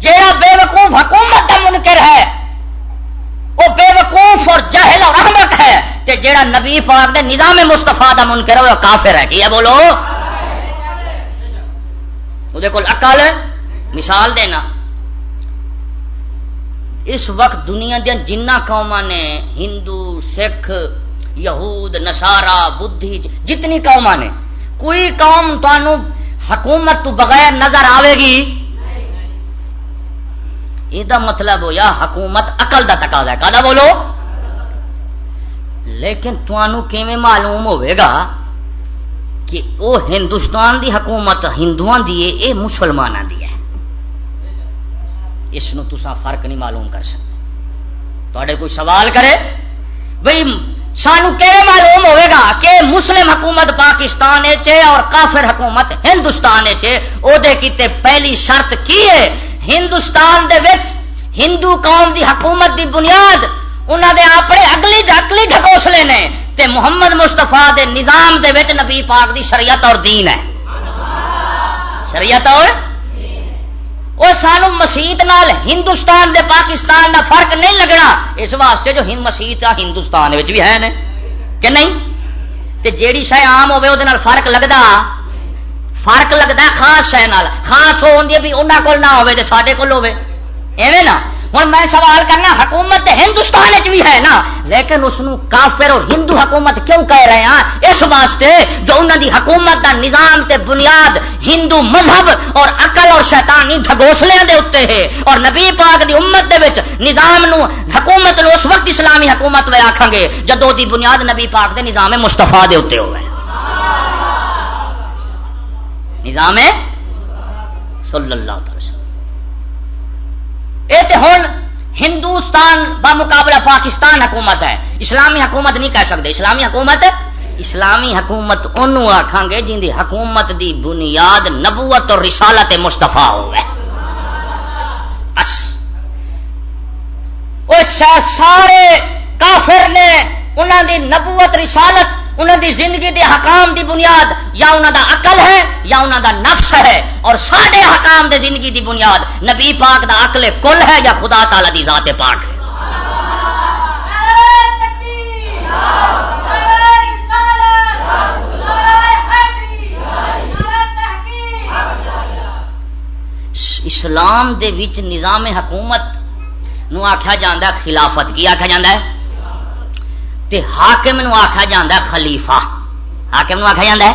جہاں بے وقوف حکومت کا منکر ہے وہ بے وقوف اور جہل اور احمد ہے کہ جہاں نبی پاک دے نظام مستفا کا منکر ہے، وہ کافر ہے۔ کیا بولو؟ وہ کو اکل مثال دینا۔ اس وقت دنیا دیا جنہ قوم نے ہندو، سکھ، یہود نسارا بدھی، جتنی قوم نے، کوئی قوم تمہوں حکومت تو بغیر نظر آئے گی یہ مطلب ہویا حکومت اقل کا تقاضا ہے۔ کا بولو؟ لیکن تمہوں کیویں معلوم ہوئے گا کہ وہ ہندوستان دی حکومت ہندو دی ہے یہ مسلمانوں دی ہے۔ اس تسا فرق نہیں معلوم کر سکتے۔ تے کوئی سوال کرے؟ بھائی سانو کہ معلوم ہوئے گا کہ مسلم حکومت پاکستان اور کافر حکومت ہندوستان کیتے پہلی شرط کی ہے؟ ہندوستان دے وچ ہندو قوم دی حکومت دی بنیاد انہوں دے اپنے اگلی اگلی ڈھکوسلے نے، تے محمد مستفا دے نظام دے وچ نبی پاک دی شریعت اور دین ہے۔ شریعت اور وہ سانو مسیت نال ہندوستان دے پاکستان دا فرق نہیں لگنا، اس واسطے جو ہند مسیت ہندوستان وچ بھی ہے نے کہ نہیں؟ تے جیڑی شے عام ہوے او فرق لگدا۔ فرق لگتا ہے خاص شہ خاص ہو ہوتی بھی انہوں کو نہ ہوے سارے کول ہوے ایویں نا ہوں میں سوال کرنا حکومت ہندوستان بھی ہے نا لیکن اس کافر اور ہندو حکومت کیوں کہہ رہے ہیں اس واسطے جو انہوں کی حکومت کا نظام تے بنیاد ہندو مذہب اور عقل اور شیطانی ڈگوسلے کے اتنے ہے اور نبی پاک دی امت دے وچ نظام نو حکومت نو اس وقت اسلامی حکومت میں آخان گے جدو دی بنیاد نبی پاک دے نظام مستفا دے اتنے ہوئے نظام صلی اللہ تعالی وسلم۔ یہ ہوں ہندوستان بمقابلہ پاکستان حکومت ہے۔ اسلامی حکومت نہیں کہہ سکتے۔ اسلامی حکومت اسلامی حکومت انہوں آخان گے جن کی حکومت دی بنیاد نبوت اور رسالت مستفا ہوئے۔ بس۔ سارے کافر نے انہوں دی نبوت رسالت انہوں دی زندگی دے حکام دی بنیاد یا انہوں دا عقل ہے یا انہوں دا نفس ہے اور سارے حکام دے زندگی دی بنیاد نبی پاک دا عقل کل ہے یا خدا تعالی دی ذات پاک ہے؟ اسلام دے وچ نظام حکومت نو آخیا جاندہ خلافت کی آخیا جاندہ ہے؟ ہاکم حاکم جا خلیفا ہاکم ہے خلیفہ۔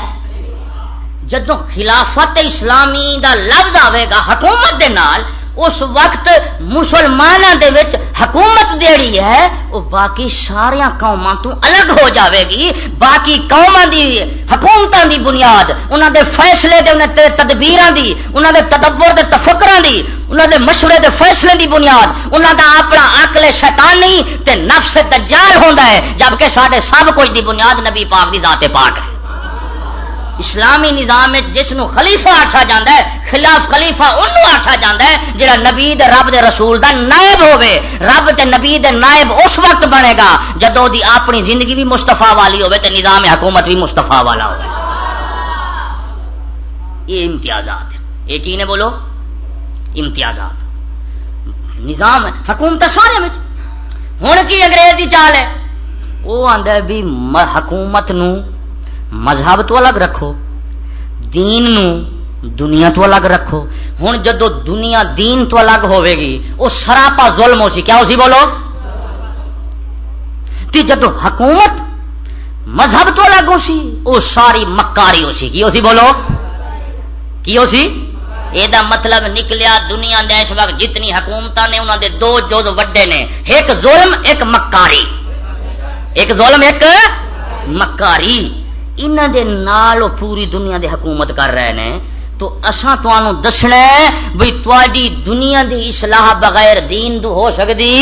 جدو خلافت اسلامی دا لفظ آئے گا، حکومت دے نال اس وقت مسلمانوں دے وچ حکومت جیڑی ہے وہ باقی سارا قوموں تو الگ ہو جاوے گی۔ باقی قوموں دی حکومتوں دی بنیاد انہوں دے فیصلے دے انہوں دے تدبیر دی انہوں دے تدبر دے تفکر دی انہوں دے مشورے دے فیصلے دی بنیاد۔ انہوں دا اپنا عقل شیطانی تے نفس دجال ہوندا ہے، جبکہ سارے سب کچھ دی بنیاد نبی پاک دی ذات پاک ہے۔ اسلامی نظام جس نو خلیفہ آخیا جاتا ہے، خلاف خلیفہ انہوں آخیا جاتا ہے جہاں نبی دے رب دے رسول دا نائب ہوئے رب دے نبی دے نائب اس وقت بنے گا جدو دی اپنی زندگی بھی مستفا والی ہوئے تے نظام حکومت بھی مستفا والا ہوے یہ امتیازات ایک ہی نے بولو؟ امتیازات۔ نظام ہے حکومت سارے میں ہوں کی انگریز دی چال ہے؟ وہ آدھا بھی حکومت نو مذہب تو الگ رکھو، دین نو دنیا تو الگ رکھو۔ ہوں جدو دنیا دین تو الگ ہوے گی وہ سراپا ظلم ہو سی کیا ہو سی بولو؟ تی جدو حکومت مذہب تو الگ ہو سی وہ ساری مکاری ہو سی کی ہو سی بولو؟ کی ہو سی یہ مطلب نکلیا دنیا دے اس وقت جتنی حکومت نے انہوں دے دو جز وڈے نے۔ ایک ظلم، ایک مکاری۔ ایک ظلم، ایک مکاری۔ انہوں دے نال پوری دنیا دے حکومت کر رہے ہیں تو اساں تانوں دسنا ہے بھئی تواڈی دنیا دی اصلاح بغیر دین دو ہو سکتی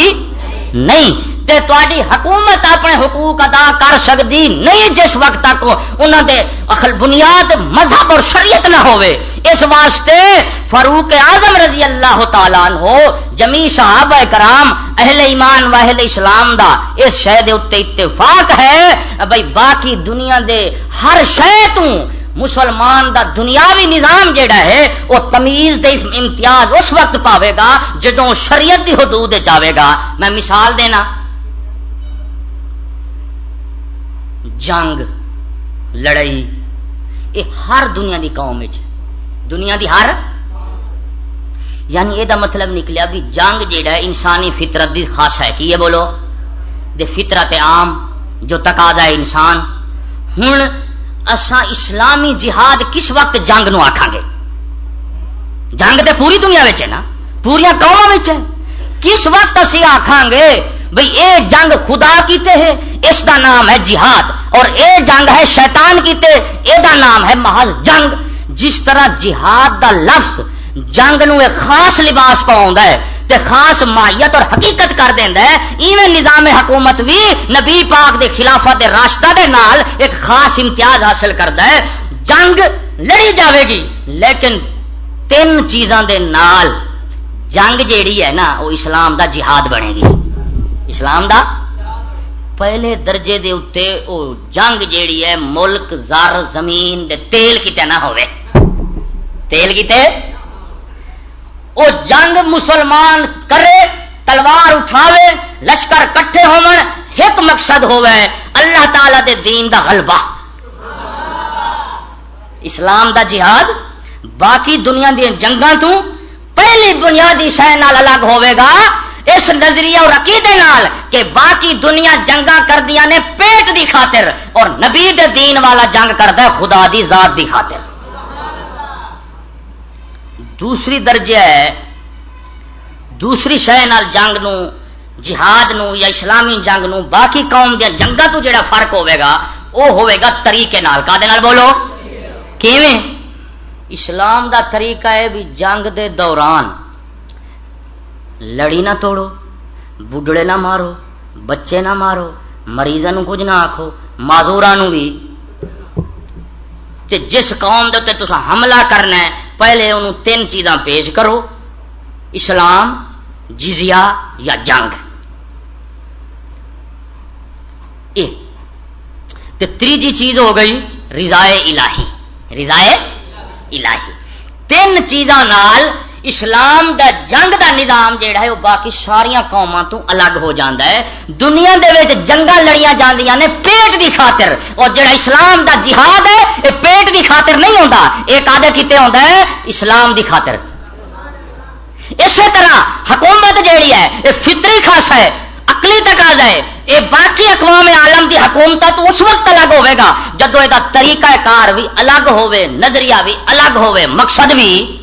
نہیں۔ تے تواڈی حکومت اپنے حقوق ادا کر سکتی نہیں جس وقت تک انہوں دے اخل بنیاد مذہب اور شریعت نہ ہوئے اس واسطے فاروق اعظم رضی اللہ تعالیٰ عنہ، جمی صحابہ کرام، اہل ایمان و اہل اسلام دا اس شے دے اتنے اتفاق ہے۔ بھائی باقی دنیا دے ہر شے تو مسلمان دا دنیاوی نظام جیڑا ہے وہ تمیز دے امتیاز اس وقت پاوے گا، جدوں شریعت دی حدود جاوے گا۔ میں مثال دینا۔ جنگ، لڑائی، یہ ہر دنیا دی قوم دنیا دی ہر؟ یعنی یہ مطلب نکلیا بھی جنگ جیڑا ہے، انسانی فطرت دی خاص ہے۔ کی ہے بولو؟ دے فطرت عام جو تقاضا ہے انسان۔ ہوں اسا اسلامی جہاد کس وقت جنگ نو آخان گے؟ جنگ تے پوری دنیا ہے نا؟ پوریا قوم ہے۔ کس وقت اسی آخان گے؟ بھئی اے جنگ خدا کیتے ہے اس دا نام ہے جہاد، اور اے جنگ ہے شیطان کیتے، اے دا نام ہے محض جنگ۔ جس طرح جہاد دا لفظ جنگ نو ایک خاص لباس پاؤں ہے، تے خاص ماہیت اور حقیقت کر دیندا ہے، ایویں نظام حکومت بھی نبی پاک دے خلافت راستہ دے نال ایک خاص امتیاز حاصل کردا ہے۔ جنگ لڑی جاوے گی، لیکن تین چیزاں دے نال جنگ جیڑی ہے نا، وہ اسلام دا جہاد بنے گی۔ اسلام دا؟ پہلے درجے دے اتے او جنگ جیڑی ہے، ملک زر زمین دے تیل کتے نہ ہوئے تیل کتے او جنگ مسلمان کرے، تلوار اٹھاوے، لشکر کٹھے ہون ایک مقصد ہوئے اللہ تعالی دے دین دا غلبہ۔ اسلام دا جہاد باقی دنیا دی جنگاں تو پہلی بنیادی شہ نال الگ ہوئے گا اس نظریہ اور عقیدے نال کہ باقی دنیا جنگا کردیا نے پیٹ دی خاطر اور نبی دے دین والا جنگ کرتا ہے خدا دی ذات دی خاطر۔ دوسری درجہ ہے، دوسری شہ نال جنگ نو، جہاد نو یا اسلامی جنگ نو، باقی قوم دیا جنگا تو جڑا فرق ہوئے گا وہ ہوئے گا طریقے نال۔ کا نال بولو؟ کیویں؟ اسلام دا طریقہ ہے بھی جنگ دے دوران۔ لڑی نہ توڑو بڈڑے نہ مارو بچے نہ مارو مریضوں کچھ نہ آخو معذور بھی تے جس قوم دے تو حملہ کرنا ہے پہلے انہوں تین چیزاں پیش کرو اسلام جزیا یا جنگ تیجی چیز ہو گئی رضائے الہی رضائے الہی تین چیزاں نال اسلام دا جنگ دا نظام جیڑا ہے، وہ باقی ساریا قوما تو الگ ہو جاتا ہے۔ دنیا دے وچ جنگا لڑیاں جاندیاں نے پیٹ دی خاطر۔ اور جڑا اسلام دا جہاد ہے یہ پیٹ دی خاطر نہیں ہوتا ایک آدھے کتنے ہوتا ہے، اسلام دی خاطر۔ اسی طرح حکومت جیڑی ہے یہ فطری خاص ہے اکلی تقاضا ہے۔ یہ باقی اقوام عالم دی حکومت تو اس وقت الگ ہوئے گا جدو یہ طریقہ کار بھی الگ ہوئے، نظریہ بھی الگ ہوئے، مقصد بھی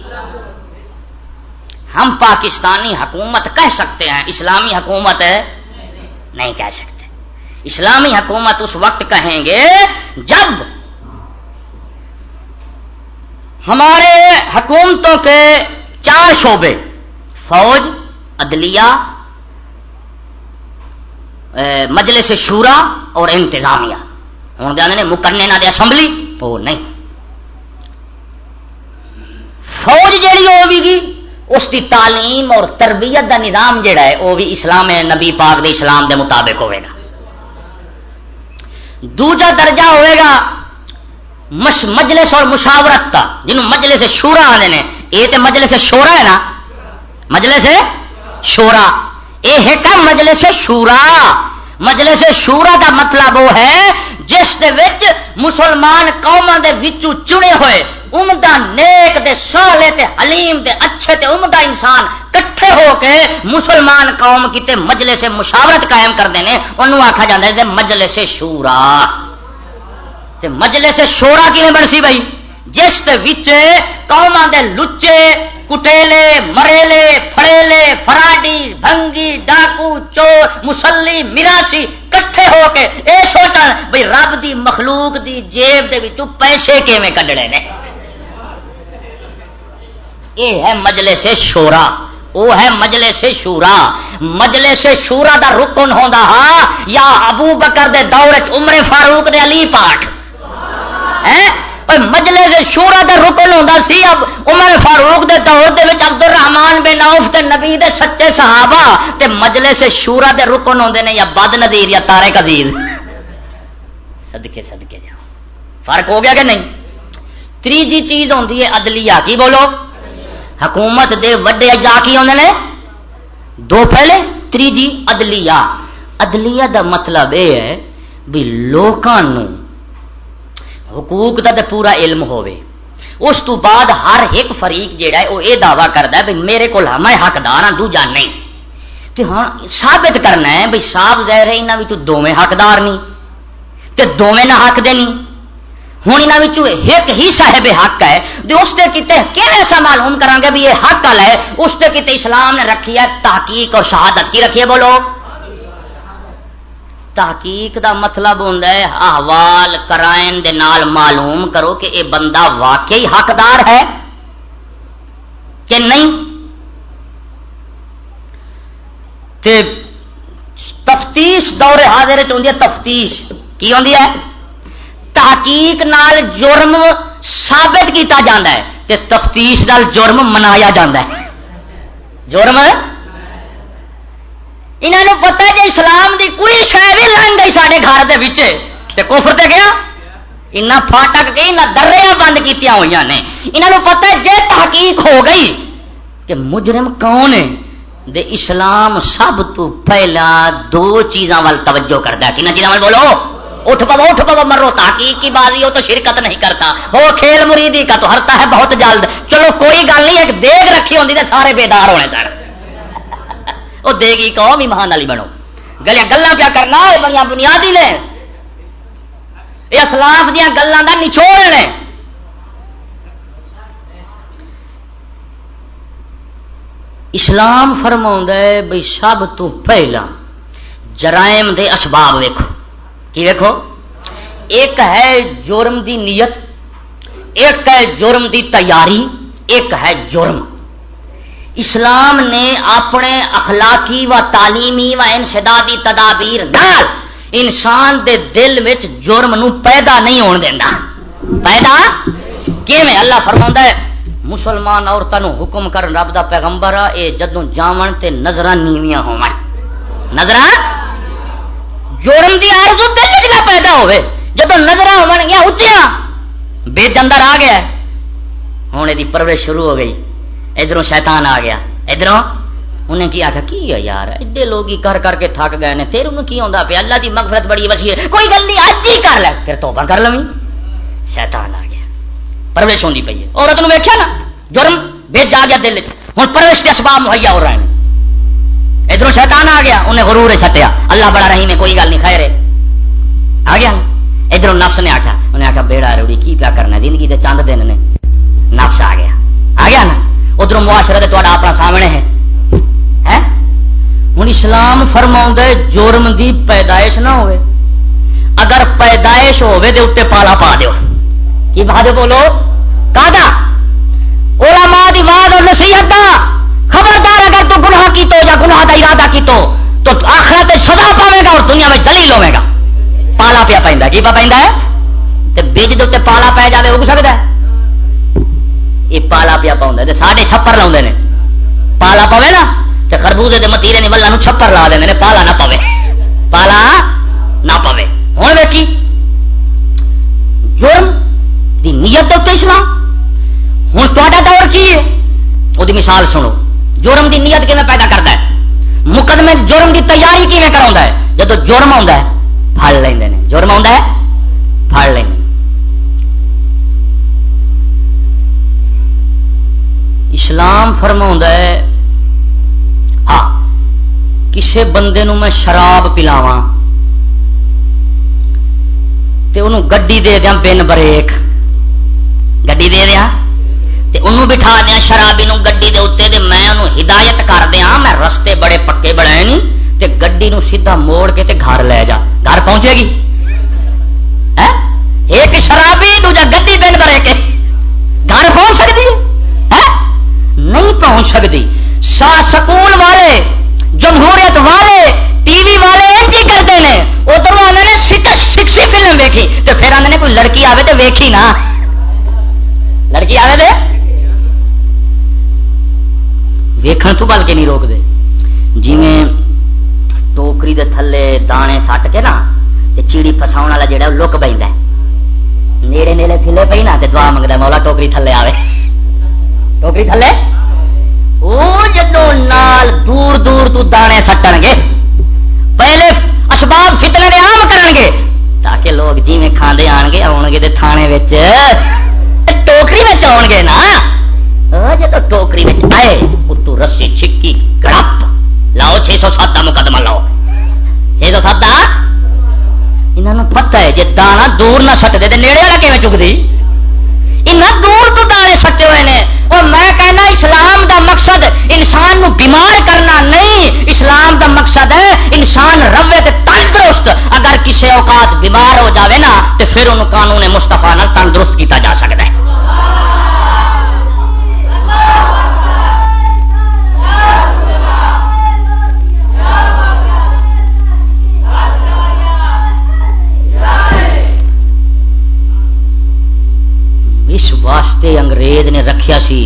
ہم پاکستانی حکومت کہہ سکتے ہیں، اسلامی حکومت نہیں کہہ سکتے۔ اسلامی حکومت اس وقت کہیں گے جب ہمارے حکومتوں کے چار شعبے، فوج، عدلیہ مجلس شورا اور انتظامیہ۔ ہوں جانے مکرنے نہ دے اسمبلی، وہ نہیں۔ فوج جیڑی ہوگی اس کی تعلیم اور تربیت دا نظام جڑا ہے، وہ بھی اسلام نبی پاک دے اسلام دے مطابق ہوئے گا۔ دوجا درجہ ہوئے گا مش، مجلس اور مشاورت کا جنہوں مجلس شورا آنے نے۔ یہ تو مجلس شورا ہے نا؟ مجلس شورا۔ یہ ہے کا مجلس شورا؟ مجلس شورا کا مطلب وہ ہے جس دے وچ مسلمان قوما دے وچوں چنے ہوئے، عمدہ نیک دے سالے تے حلیم دے، اچھے تے عمدہ انسان کٹھے ہو کے مسلمان قوم کی تے مجلس مشاورت قائم کر دینے انہوں آکھا جاندہ ہے مجلس شورا۔ تے مجلس شورا کی نے بڑسی بھائی جس تے وچے قوما دے لچے کٹیلے، مریلے فڑیلے فراڈی، بھنگی، ڈاکو چور مسلی میراسی کٹھے ہو کے اے سوچن بھائی رب دی، مخلوق دی، جیب دے وچوں پیسے کیویں کڈڑے نے؟ یہ ہے مجلے سے شورا، وہ ہے مجلے سے شورا۔ مجلے سے شورا دا رکن ہوتا ہاں یا ابو بکر دے دور عمر فاروق دے علی پاٹ ہاں؟ مجلے سے شورا دا رکن ہوتا سی، اب عمر فاروق دے دور دے وچ عبد الرحمان بن عوف تے نبی دے سچے صحابہ تے مجلے سے شورا دے رکن ہوندے نے یا بد نظیر یا تارے قدیر صدقے صدقے جاؤ۔ فرق ہو گیا کہ نہیں؟ تیجی چیز ہوتی ہے عدلیہ، کی بولو؟ حکومت دے وڈے اجا کی آدھے نے؟ دو پہلے تیجی عدلیہ۔ عدلیہ دا مطلب یہ ہے بھی لوکاں نو حقوق دا تے پورا علم ہوئے اس تو بعد ہر ایک فریق جیڑا ہے وہ یہ دعوی کرتا ہے بھی میرے کو میں حقدار ہاں دوجا نہیں۔ تے ہاں ثابت کرنا ہے بھائی صاف ظاہر ہے یہاں بھی دونیں حقدار نہیں، تے دونیں نہ حق دے نہیں۔ ہوں یہاں ایک ہی صاحب حق ہے جو اس کے کتے ایسا معلوم کریں گے بھی یہ حق ہے؟ اس کے کتے اسلام نے رکھی ہے، تحقیق اور شہادت کی رکھی ہے، بولو۔ تحقیق دا مطلب ہوں احوال کرائن دے نال معلوم کرو کہ یہ بندہ واقعی حقدار ہے کہ نہیں۔ تے تفتیش دور حاضر چاہیے تفتیش کی ہوتی ہے؟ تحقیق نال جرم ثابت کیتا جاتا ہے کہ تفتیش نال جرم منایا جاتا ہے۔ جرم؟ انہوں پتا جی اسلام دی کوئی شہ بھی لنگ گئی سارے گھر کے کوفر تے گیا۔ ان فاٹک کے نہ دریا بند کی ہوئی نے۔ انہوں پتا جی تحقیق ہو گئی کہ مجرم کون ہے۔ دے اسلام سب تو پہلا دو چیزاں وال توجہ کرتا ہے۔ کن چیزاں وال بولو؟ اٹھ پو اٹھ پو مرو۔ تحقیق کی بازی ہو تو شرکت نہیں کرتا۔ وہ کھیل مریدی کا تو ہرتا ہے بہت جلد۔ چلو کوئی گل نہیں، ایک دیگ رکھی ہوتی تو سارے بیدار ہونے چاہ وہ دے گی قوم ایمان والی بنو۔ گلیاں گلا کیا کرنا یہ بڑی بنیادی نے۔ یہ اسلاف دیا گلوں کا نچوڑ نے۔ اسلام فرما ہے بھائی سب تو پہلا جرائم دے اسباب ویکو کی ویکو ایک ہے جرم دی نیت، ایک ہے جرم دی تیاری، ایک ہے جرم۔ اسلام نے اپنے اخلاقی و تعلیمی و انسدادی تدابیر نال انسان دے دل وچ جرم نو پیدا نہیں ہون دینا پیدا؟ کیویں؟ اللہ فرما ہے، مسلمان عورتوں حکم کر، رب دا پیغمبر آ، اے جدوں جاون تے نظر نیویاں ہون نظر جرم دی آرزو دل وچ نہ پیدا ہوے جدوں نظر ہون گیا اچیا بے اندر آ گیا۔ ہوں یہ پرورش شروع ہو گئی۔ ادھر شیطان آ گیا۔ ادھر انہیں کی آخر کی ہے یار؟ ایڈے لوگ ہی کر کر کے تھک گئے نے۔ تیرے انہوں کی آتا پیا؟ اللہ کی مغفرت بڑی وسیع ہے۔ کوئی گل نہیں اج ہی کر لے۔ پھر توبہ کر لویں۔ شیطان آ گیا۔ پرویش ہوتی پی ہے۔ عورت نے ویکیا نا؟ جرم؟ بے جا گیا دل ہوں پرویش کے اسباب مہیا ہو رہے ہیں۔ ادھر شیطان آ گیا، انہیں غرور چھٹیا اللہ بڑا رہی میں کوئی گل نہیں، خیر آ گیا۔ ادھر نفس نے آخیا انہیں آخیا بیڑا روڑی، کی پیا کرنا زندگی کے چند دن نے۔ نفس آ گیا۔ آ گیا نا؟ ادھر معاشرت تا اپنا سامنے ہے۔ ہوں اسلام فرما جرم دی پیدائش نہ ہوئے۔ اگر پیدائش ہوئے تو اتنے پالا پا دو کی پا دو بولو؟ کا علماء دی واد اور نصیحت خبردار اگر تو گناہ کی تو یا گناہ دا ارادہ کی تو تو آخرت سزا پاوے گا اور دنیا میں جلیل ہوے گا۔ پالا پیا پہ کی پا پہ بج دے پالا پی جائے اگ سکتا ہے۔ یہ پالا پیا پاؤں ساڈے چھپر لاؤ پالا پوے نا تو خربوزے کے متیرے نے ملا چھپر لا دیں پالا نہ پوے پالا نہ پوے ہوں ویکھی، جرم دی نیت تو اسلام۔ ہوں تا دور کی ہے؟ وہ مثال سنو، جرم دی نیت کیون پیدا کرتا ہے؟ مقدمے جرم دی تیاری کیون کرا ہے؟ جب جرم آ پڑ لیں جرم آ پڑ لیں اسلام فرما ہے ہاں کسے بندے نو میں شراب پلاوا تے انہوں گڈی دے دیا بن بریک۔ گڈی دے دیا تے انہوں بٹھا دیا شرابی نو گڈی دے اتنے دے میں انہوں ہدایت کر دیا میں رستے بڑے پکے بڑھائے نہیں تے گڈی نو سیدھا موڑ کے تے گھر لے جا۔ گھر پہنچے گی؟ ہاں؟ ایک شرابی، دوجا گڈی بن برے کے گھر پہنچ سکتی ہے؟ نہیں پہنچ سکتی۔ شاہ سکول والے، جمہوریت والے، ٹی وی والے ایجی کرتے ہیں۔ ادھر آنے نے سکسی فلم ویکھی تو پھر آنے کوئی لڑکی آوے تو ویکھی نا۔ لڑکی آوے دے ویکھن تو بل کے نہیں روک دے جی ٹوکری دے تھلے دانے سٹ کے نا چیڑی فساؤ والا جہا لک پہ نیڑے نیڑے فلے پی نا دعا منگتا مولا ٹوکری تھلے آوے۔ ٹوکری تھلے؟ وہ جدو نال دور دور تو دانے سٹن گے پہلے اسباب فتنے دے عام کرن گے تاکہ لوگ جی میں کھاندے آن گے آن گے تھانے ٹوکری میں آن گے نا جب ٹوکری میں آئے اتو رسی چھکی گڑپ لاؤ چھ سو سات کا مقدمہ لاؤ چھ سو سات انہوں پتا ہے جی دانا دور نہ سٹ دے نیڑے والا کیون چکتی دور تو دانے سٹے ہوئے نے اور میں کہنا اسلام دا مقصد انسان نو بیمار کرنا نہیں اسلام دا مقصد ہے انسان روے تے تندرست اگر کسی اوقات بیمار ہو جاوے نا تو پھر انہوں قانون مستفا تندرست کیتا جا سکتا ہے اس واسطے انگریز نے رکھیا سی۔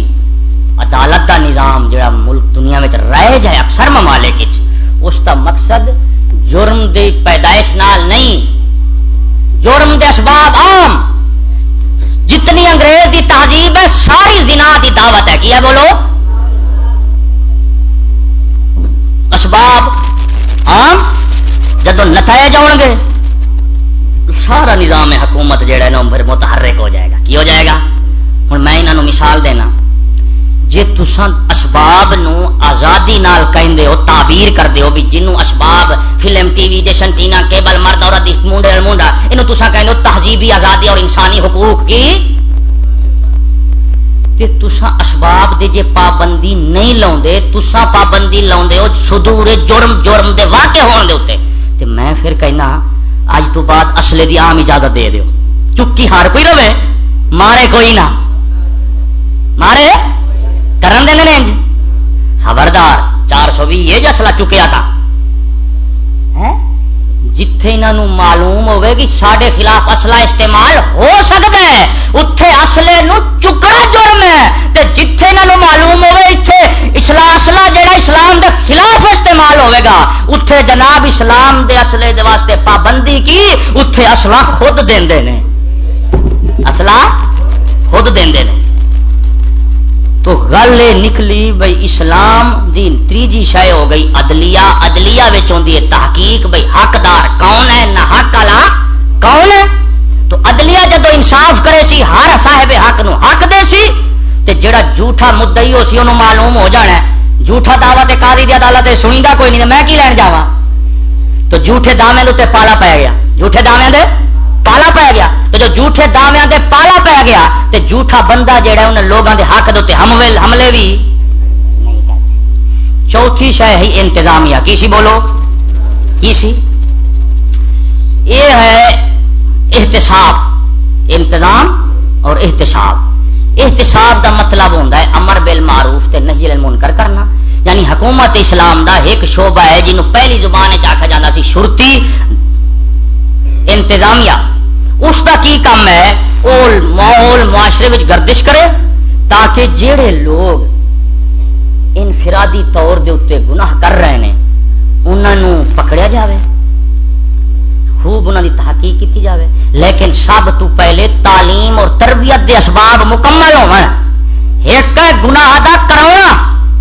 عدالت کا نظام جڑا ملک دنیا میں رہ جائے اکثر ممالک اس کا مقصد جرم دی پیدائش نال نہیں، جرم دے اسباب عام۔ جتنی انگریز دی تہذیب ہے، ساری زنا دی دعوت ہے۔ کیا بولو؟ اسباب آم جدو نتائے جاؤ گے سارا نظام حکومت جہا نا متحرک ہو جائے گا۔ کی ہو جائے گا؟ ہوں میں انہوں مثال دینا۔ جی تسان اسباب نو آزادی نال کہندے ہو، تعبیر کر ہو بھی جنوں اسباب فلم، ٹی وی ڈیشن ٹینا، کیبل، مرد، عورت مونڈے مونڈا، انہوں تسان کہندے ہو تہذیبی آزادی اور انسانی حقوق کی؟ تے تسا اسباب دے جے پابندی نہیں لاؤندے تسا پابندی لاؤندے ہو صدور جرم جرم دے واقع ہون دے اوتے تے میں پھر کہنا اج تو بعد اصلے دی عام اجازت دے دیو۔ چکی ہار کوئی رہے؟ مارے کوئی نہ مارے کرن دیں خبردار چار سو بھی یہ جسلا چکیا تھا جتھے انہوں معلوم ہوئے کہ سڈے خلاف اصلہ استعمال ہو سکتا ہے اتے اصلے چکنا جرم ہے جتھے انہوں معلوم ہوئے اتنے اسلام اصلہ جہاں اسلام دے خلاف استعمال ہوئے گا اتے جناب اسلام دے اصلے دے واسطے پابندی کی اتے اصلہ خود دے اصلہ خود دے تو گل یہ نکلی بھائی اسلام دی تیجی شے ہو گئی، عدلیہ۔ ادلیا ادلیا ہے تحقیق بھائی حقدار کون ہے، نہ حق والا کون ہے؟ تو ادلیا جدو انصاف کرے سی، ہر صاحب حق نو حق دے سی، تے جڑا جھوٹا مدعی ہو سی، انہوں معلوم ہو جانا ہے۔ جھوٹا دعوی تے قاضی دی عدالت سنی دا کوئی نہیں، میں کی لین جاواں؟ تو جھوٹے دامے تے پالا پی گیا۔ جھوٹے دامے دے پالا پی گیا تو جو جھوٹے دعوے دے پالا پی گیا تو جھوٹا بندہ جہا ان لوگوں کے حق دے حملے بھی چوتھی شہ ہے انتظامیہ کی سی بولو کی سی یہ ہے احتساب انتظام اور احتساب احتساب دا مطلب ہوتا ہے امر بل معروف تے نہیں المنکر کرنا یعنی حکومت اسلام دا ایک شعبہ ہے جنہوں پہلی زبان آخا جاتا سی شرتی انتظامیہ اس کا کی کام ہے؟ ماحول معاشرے میں گردش کرے تاکہ جڑے لوگ انفرادی طور دے اتنے گناہ کر رہے ہیں انہوں پکڑیا جاوے، خوب انہوں کی تحقیق کی جاوے۔ لیکن سب تو پہلے تعلیم اور تربیت دے اسباب مکمل ہو ایک گناہ دا کرونا،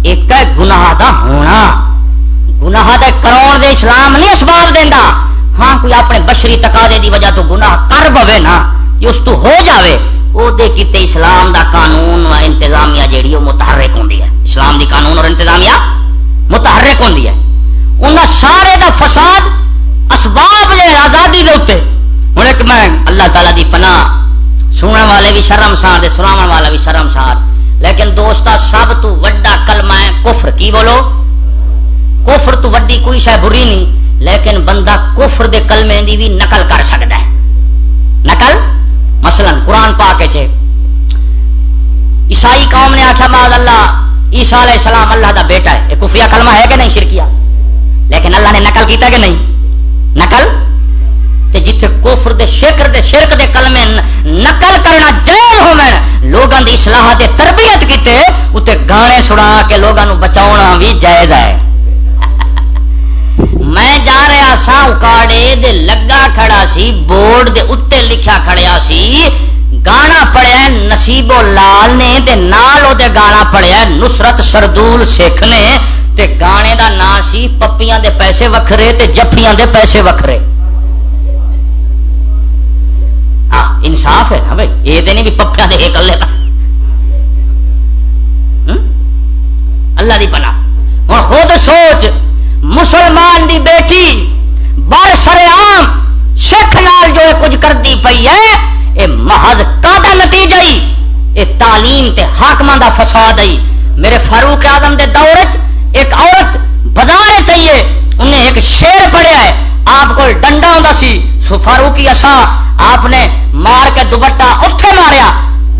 ایک گناہ دا ہونا۔ گناہ دے کراؤ دے اسلام نہیں اسباب دینا ہاں کوئی اپنے بشری تقاضے دی وجہ تو گناہ کر پوے نا کہ اس تو ہو جاوے۔ وہ دے کتے اسلام دا قانون و انتظامیہ جیڑی وہ متحرک ہوندی ہے۔ اسلام دی قانون اور انتظامیہ متحرک ہوندی ہے۔ انہاں سارے دا فساد اسباب جے آزادی دے اوتے ہن ایک میں اللہ تعالی دی پناہ سننے والے بھی شرم سار دے سناون والا بھی شرم سار لیکن دوستا، سب تو وڈا کلمہ ہے کفر۔ کی بولو؟ کفر تو وڈی کوئی شے بری نہیں۔ لیکن بندہ کفر دے کلمے دی بھی نقل کر سکتا ہے۔ نقل؟ مثلا قرآن پا کے چے جی۔ عیسائی قوم نے آخیا ماد اللہ عیسا علیہ السلام اللہ دا بیٹا ہے۔ یہ کفیا کلمہ ہے کہ نہیں شرکیا لیکن اللہ نے نقل کیتا کہ نہیں۔ نقل؟ تے جتھے کفر دے شکر دے، شرک دے کلمے نقل کرنا جائز ہو میں۔ لوگوں دی اصلاح دے تربیت کیتے اتنے گانے سنا کے لوگوں بچاؤنا بھی جائز ہے۔ میں جا رہا سا اکاڑے دے لگا کھڑا سی، بورڈ دے اتنے لکھا کھڑیا سی۔ گانا پڑیا نصیبو لال نے تے نال دے گانا پڑیا نصرت سردول سکھ نے۔ تے گانے دا نام سی پپیاں دے پیسے وکھرے تے جفیاں دے پیسے وکھرے۔ ہاں انصاف ہے نا بھائی؟ یہ تو نہیں بھی پپیاں دے کلے کا اللہ دی پناہ۔ ہوں، خود سوچ۔ مسلمان دی بیٹی بڑ سر آم سکھ نال جو کچھ کرتی پی ہے یہ محض کا نتیجہ ہی یہ تعلیم تے حاکم دا فساد آئی میرے فاروق آدم دے دور ایک عورت بازار چاہیے، انہیں ایک شیر پڑیا ہے۔ آپ کو ڈنڈا ہوں سی۔ فاروقی اصا آپ نے مار کے دوپٹا اتے ماریا۔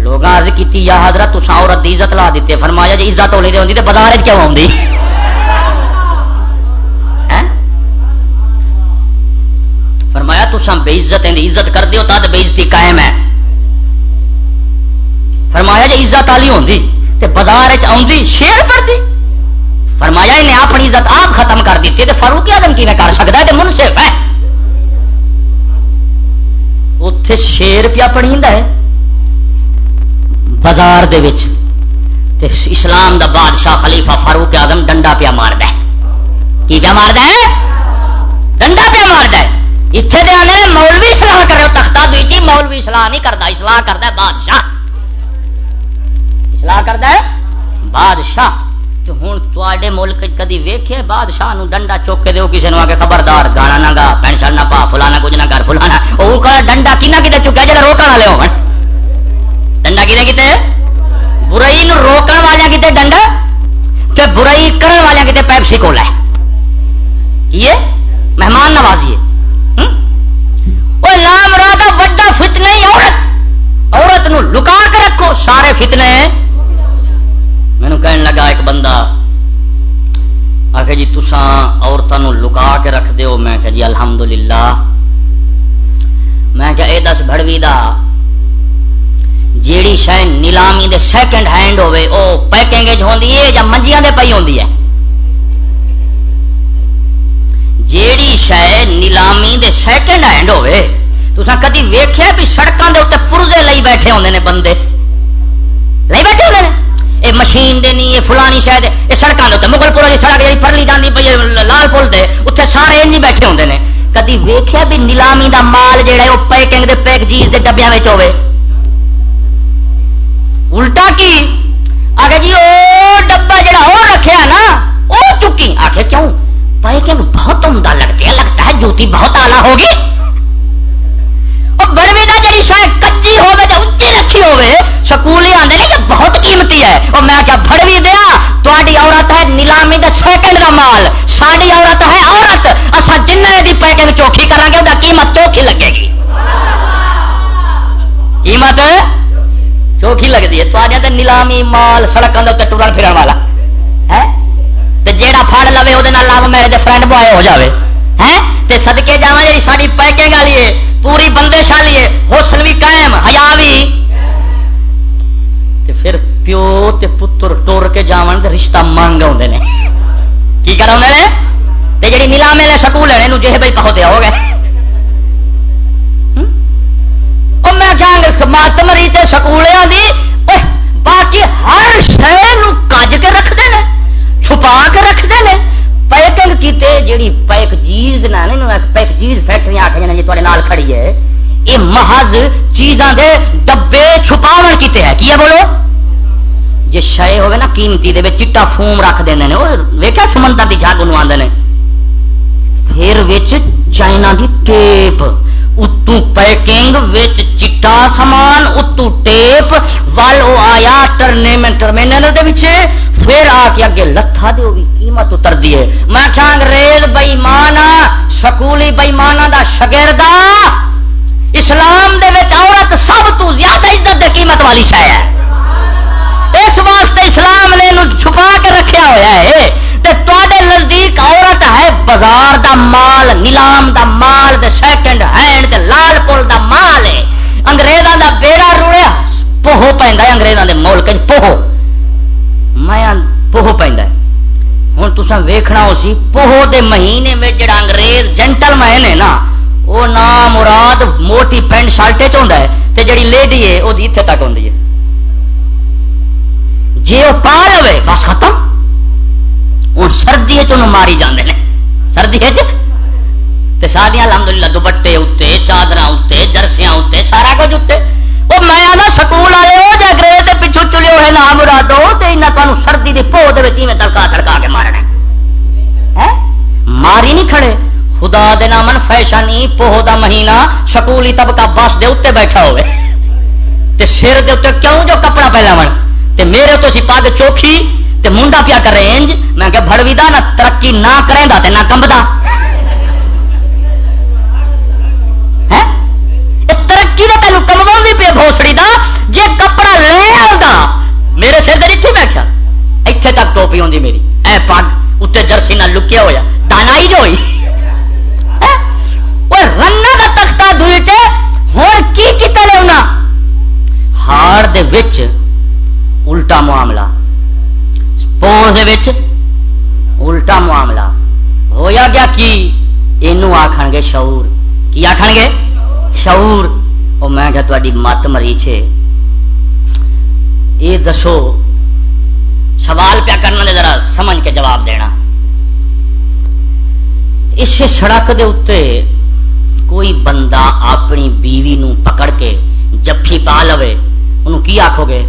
لوگ عرض کی یا حضرت تصا عورت دی عزت لا دیتے۔ فرمایا جی عزت ہونی ہوتی تو بازار کیوں آؤں فرمایا بے عزت ہیں، عزت کر دیو تد بے عزتی قائم ہے۔ فرمایا جی عزت والی ہوندی تے بازار آندی شیر پڑ فرمایا انہیں اپنی عزت آپ ختم کر دیتی تے فاروق آدم کی کر سکتا ہے؟ تے منصف ہے۔ اتے شیر پیا پڑی ہے۔ بازار دے وچ تے اسلام دا بادشاہ خلیفہ فاروق آدم ڈنڈا پیا مار دے کی پیا مارد ہے؟ ڈنڈا پیا مارد ہے۔ اتنے دے آنے مولوی سلاح کر رہے ہو تختہ دوئی مولوی سلاح نہیں کرتا اصلاح کرتا ہے بادشاہ اصلاح کرتا ہے بادشاہ تو ہوں تے ملک کدی ویخے بادشاہ ڈنڈا چوک کے دو کسی نے آ کے خبردار گانا نہ گا پینشن نہ پا فلانا کچھ نہ کر فلانا وہ کہ ڈنڈا کنا کتنے چکیا جا روکنے والے ہو ڈنڈا کتنے کتنے برائی نو روکن والے کتنے ڈنڈا کہ برائی کرنے والے کتنے پیپسی کو لے یہ مہمان نوازی ہے وہ لام راہ وڈا فتنے عورت عورت نو لکا کے رکھو سارے فتنے مینو کہن لگا ایک بندہ آ جی تسان عورتوں لکا کے رکھ دیو میں کہ جی الحمدللہ میں کہ اے دس بڑوی دا جیڑی شہ نیلامی دے سیکنڈ ہینڈ ہوے او پیکنگ ہوندی ہے یا منجیاں دے پئی ہوندی ہے جیڑی شہ نیلامی دے سیکنڈ ہینڈ ہوے تسا کدی ویکھیا بھی سڑکاں دے اوتے پرزے لئی بیٹھے ہوندے نے بندے لئی بیٹھے ہوندے نے یہ مشین دینی یہ فلانی شاید یہ سڑکوں کے مغل پور کی سڑک جی پرلی جاتی پی لال پل دے اتنے سارے این بیٹھے ہوتے ہیں کدی ویخیا بھی نیلامی دا مال جہا وہ پیکنگ دے پیک جیز کے ڈبیا ہوے الٹا کی آگے جی وہ ڈبا جڑا وہ رکھا نا وہ چکی آخر کیوں پائے پیکنگ بہت عمدہ لگتی ہے لگتا ہے جوتی بہت آلہ ہوگی۔ بڑوی کا جی شاید کچی ہوے تو اچھی رکھی ہوے سکول ہی آتے یہ بہت قیمتی ہے۔ اور میں کیا بڑوی دیا تاری عورت ہے نیلامی کا سیکنڈ کا مال۔ ساری عورت ہے عورت اصا جن کی پیکنگ چوکھی کریں گے وہ قیمت چوکھی لگے گی۔ قیمت چوکھی لگتی ہے تو نیلامی مال سڑکوں کے ٹورن پھرن والا۔ ہے؟ جیڑا پھڑ لو وہ لو میرے دے فرینڈ بوائے ہو جائے ہے سدکے جا جی ساری پیکنگ والی ہے پوری بندے شالی ہے حسن بھی قائم ہیا بھی تے پھر پیو تے پتر ٹور کے جاون تے رشتہ مانگ آتے ہیں کی کرا نے جی نیلامے نے سکول ہے یہ جی بھائی پہنچے ہو گئے میں کیا ماتم ریچے سکولوں کی باقی ہر شہر کج کے رکھتے ہیں چھپا کے رکھتے ہیں۔ پیکنگ کیتے جیڑی پیک چیز نہ پیک چیز فیکٹری آخری جی تے کھڑی ہے۔ یہ محض چیزاں دے ڈبے چھپاو کیتے ہے کی ہے بولو؟ جی شے ہوگی نا قیمتی دے چٹا فوم رکھ دیں ویکیا سمندر کی جگ نو آدھے پھر چائنا دی ٹیپ۔ اتو پیکنگ وچ چٹا سامان اتو ٹیپ ول او آیا ٹرمینل ٹرمینل دے وچ پھر آ کے اگے لتھا دے بھی قیمت اتر دیے میں کیا انگریز بئیمانا سکولی بئیمانا دا شگردا اسلام دے وچ عورت سب تو زیادہ عزت دے قیمت والی شے ہے اس واسطے اسلام نے چھپا کے رکھیا ہوا ہے تے نزدیک عورت ہے، بازار دا مال، نیلام دا مال، دے سیکنڈ ہینڈ دے لال پول دا مال ہے۔ انگریزاں دا بیڑا روڑیا، پوہو پہنتا ہے انگریزاں دے ملک پوہو۔ میں پوہو پہنتا ہے۔ ہوں تصا ویخنا اسی پوہو دے مہینے میں جڑا انگریز جنٹل مین ہے نا وہ نام مراد موٹی پینٹ شرٹے چاہتا ہے، تے جڑی لیڈی ہے وہ اتنے تک آتی ہے۔ جی وہ پا لے بس ختم۔ ہوں سردی ماری جانے سردی جی۔ تے ساریا الحمد للہ دوپٹے اتنے چادر اتنے جرسیاں اتنے سارا کچھ اتنے وہ میں آنا سکول آئے ہو جا گرے پچھو چلے ہوئے نام مرا دو تو تمہیں سردی کی پو میں تڑکا تڑکا کے مارنا ماری نہیں کھڑے۔ خدا دے نامن فیشن پوہ دا مہینہ، سکولی طبقہ بس دے اتنے بیٹھا ہوئے۔ تے سر دے اتنے کیوں جو کپڑا پہلا من تے میرے تو سی پگ چوکھی تے منڈا پیا کرے انج۔ میں کہ بڑوی دا، نہ ترقی نہ کریں دا تے نہ کمبدا ترقی دا تینوں کموا بھی پہ بھوسڑی دا، جے کپڑا لے آؤں میرے سر دے اتنے بیٹھا اتنے تک ٹوپی ہوندی میری۔ اے پگ اتنے جرسی نہ لکیا ہویا۔ دانائی جو ہوئی۔ رنا کا تختہ دھوئی چ ہوں کی کیتا لے ہار دے وچ الٹا معاملہ۔ الٹا معاملہ ہویا گیا کی یہ آخ گے شعور کی آخ گے شعور وہ میں کیا تاری مت مری چ یہ دسو سوال پیا کرنا نے ذرا سمجھ کے جواب دینا اسے سڑک دے اتنے کوئی بندہ اپنی بیوی نو پکڑ کے جفی پا لو ان کی آخو گے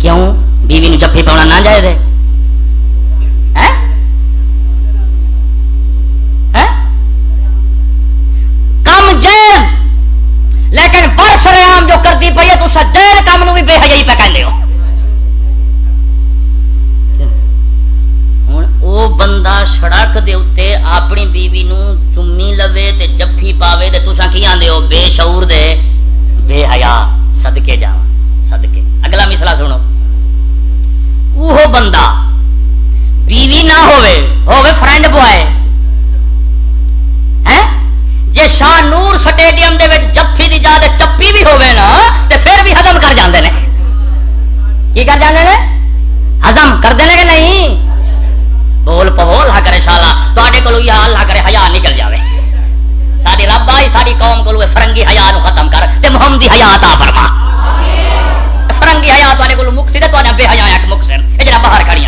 کیوں؟ بیوی نو جفی پاؤنا نہ جائے دے۔ کم جیز لیکن برس رام جو کرتی پی ہے، تو جیل کام نو بھی بے حجائی پہ کہہ کہ وہ بندہ سڑک دے اتنے اپنی بیوی نو چمی لوے تے جفی پاوے تے تسا کی آدھے ہو؟ بے شعور دے۔ بے حیا۔ سدکے جا سدکے اگلا مسلا سنو وہ بندہ بیوی نہ ہوئے ہوئے فرینڈ بوائے جی شاہ نور سٹیڈیم دے وچ جفی دی جا چپی بھی ہوئے نا تے پھر بھی ہزم کر جاندے نے کی کر جاندے نے ہزم کرتے ہیں کہ نہیں بول پو اللہ کرے شالا تے کو اللہ کرے ہیا نکل جائے ساری رب آئی ساری قوم کو فرنگی ہیا ختم کر تے محمدی ہیا تا فرما فرنگی کو مک سی تو بے حیا ایک مک یہ جڑا باہر کھڑیاں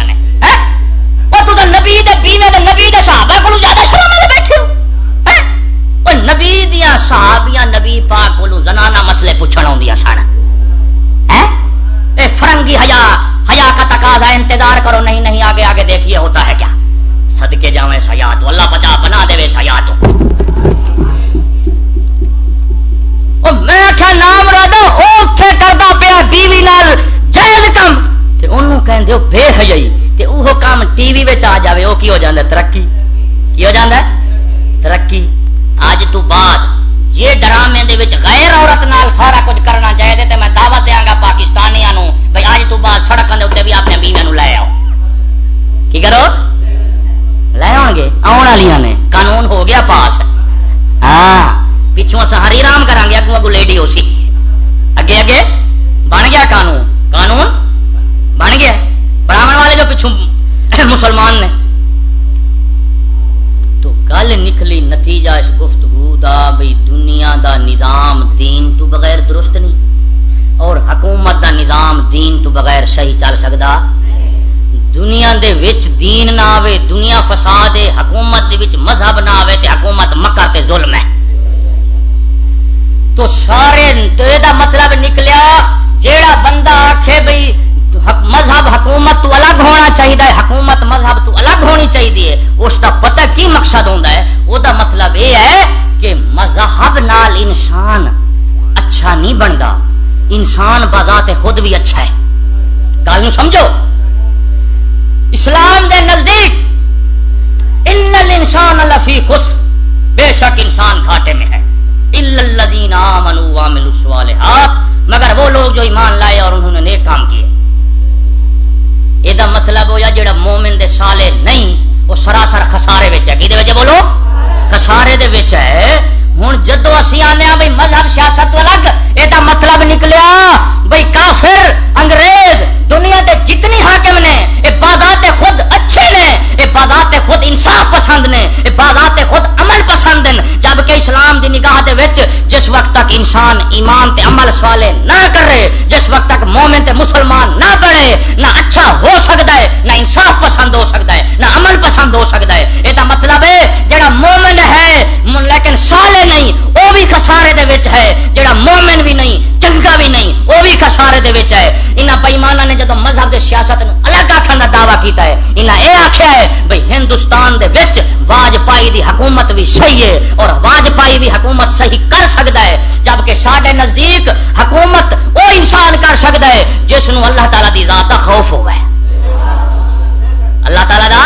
کی کرو لے آؤ گے آن والی نے قانون ہو گیا پاس ہاں پچھوں اصل ہری رام کرا گے اگو اگو لیڈی ہو سی اگے اگے بن گیا قانون قانون بن گیا براہن والے جو پچھوں مسلمان نے تو گل نکلی نتیجہ اس گفتگو دا بھائی دنیا دا نظام دین تو بغیر درست نہیں اور حکومت دا نظام دین تو بغیر صحیح چل سکتا دنیا دے وچ دین نہ آوے، دنیا فساد ہے، حکومت دے وچ مذہب نہ آوے تے حکومت مکہ تے ظلم ہے۔ تو سارے تو دا مطلب نکلیا، جیڑا بندہ آکھے بھئی مذہب حکومت تو الگ ہونا چاہیے حکومت مذہب تو الگ ہونی چاہیے اس کا پتہ کی مقصد ہوتا ہے؟ وہ دا مطلب یہ ہے کہ مذہب نال انسان اچھا نہیں بنتا انسان بذات خود بھی اچھا ہے۔ گل سمجھو؟ اسلام دے نزدیک، ان انسان الفی خوش بے شک انسان گھاٹے میں ہے۔ مگر وہ لوگ جو ایمان لائے اور انہوں نے نیک کام کیے۔ یہ مطلب ہو یا جڑا مومن دے سالے نہیں، وہ سراسر خسارے ہے۔ کہ بولو؟ خسارے دے ہے۔ ہوں جدو اسی آنے بھائی مذہب، سیاست الگ یہ مطلب نکلیا بھائی کافر، انگریز، دنیا کے جتنی حاکم نے یہ انسان ایمان تے عمل سوالے نہ کرے، جس وقت تک مومن تے مسلمان نہ بنے نہ اچھا ہو سکتا ہے، نہ انصاف پسند ہو سکتا ہے، نہ عمل پسند ہو سکتا ہے۔ یہ مطلب ہے، جڑا مومن ہے لیکن سالے نہیں، وہ بھی خسارے دے وچ ہے، جڑا مومن بھی نہیں چنگا بھی نہیں، وہ بھی خسارے دے وچ ہے۔ انہاں بےمانہ نے جدو مذہب دے سیاست نو الگ آخر کا دعویٰ کیتا ہے انہیں یہ آخیا ہے بھائی ہندوستان دے وچ واجپائی دی حکومت بھی صحیح ہے اور واجپائی بھی حکومت صحیح کر سکتا ہے، جبکہ سارے نزدیک حکومت وہ انسان کر سکتا ہے جس نو اللہ تعالیٰ دی ذات خوف ہوا ہے اللہ تعالیٰ دا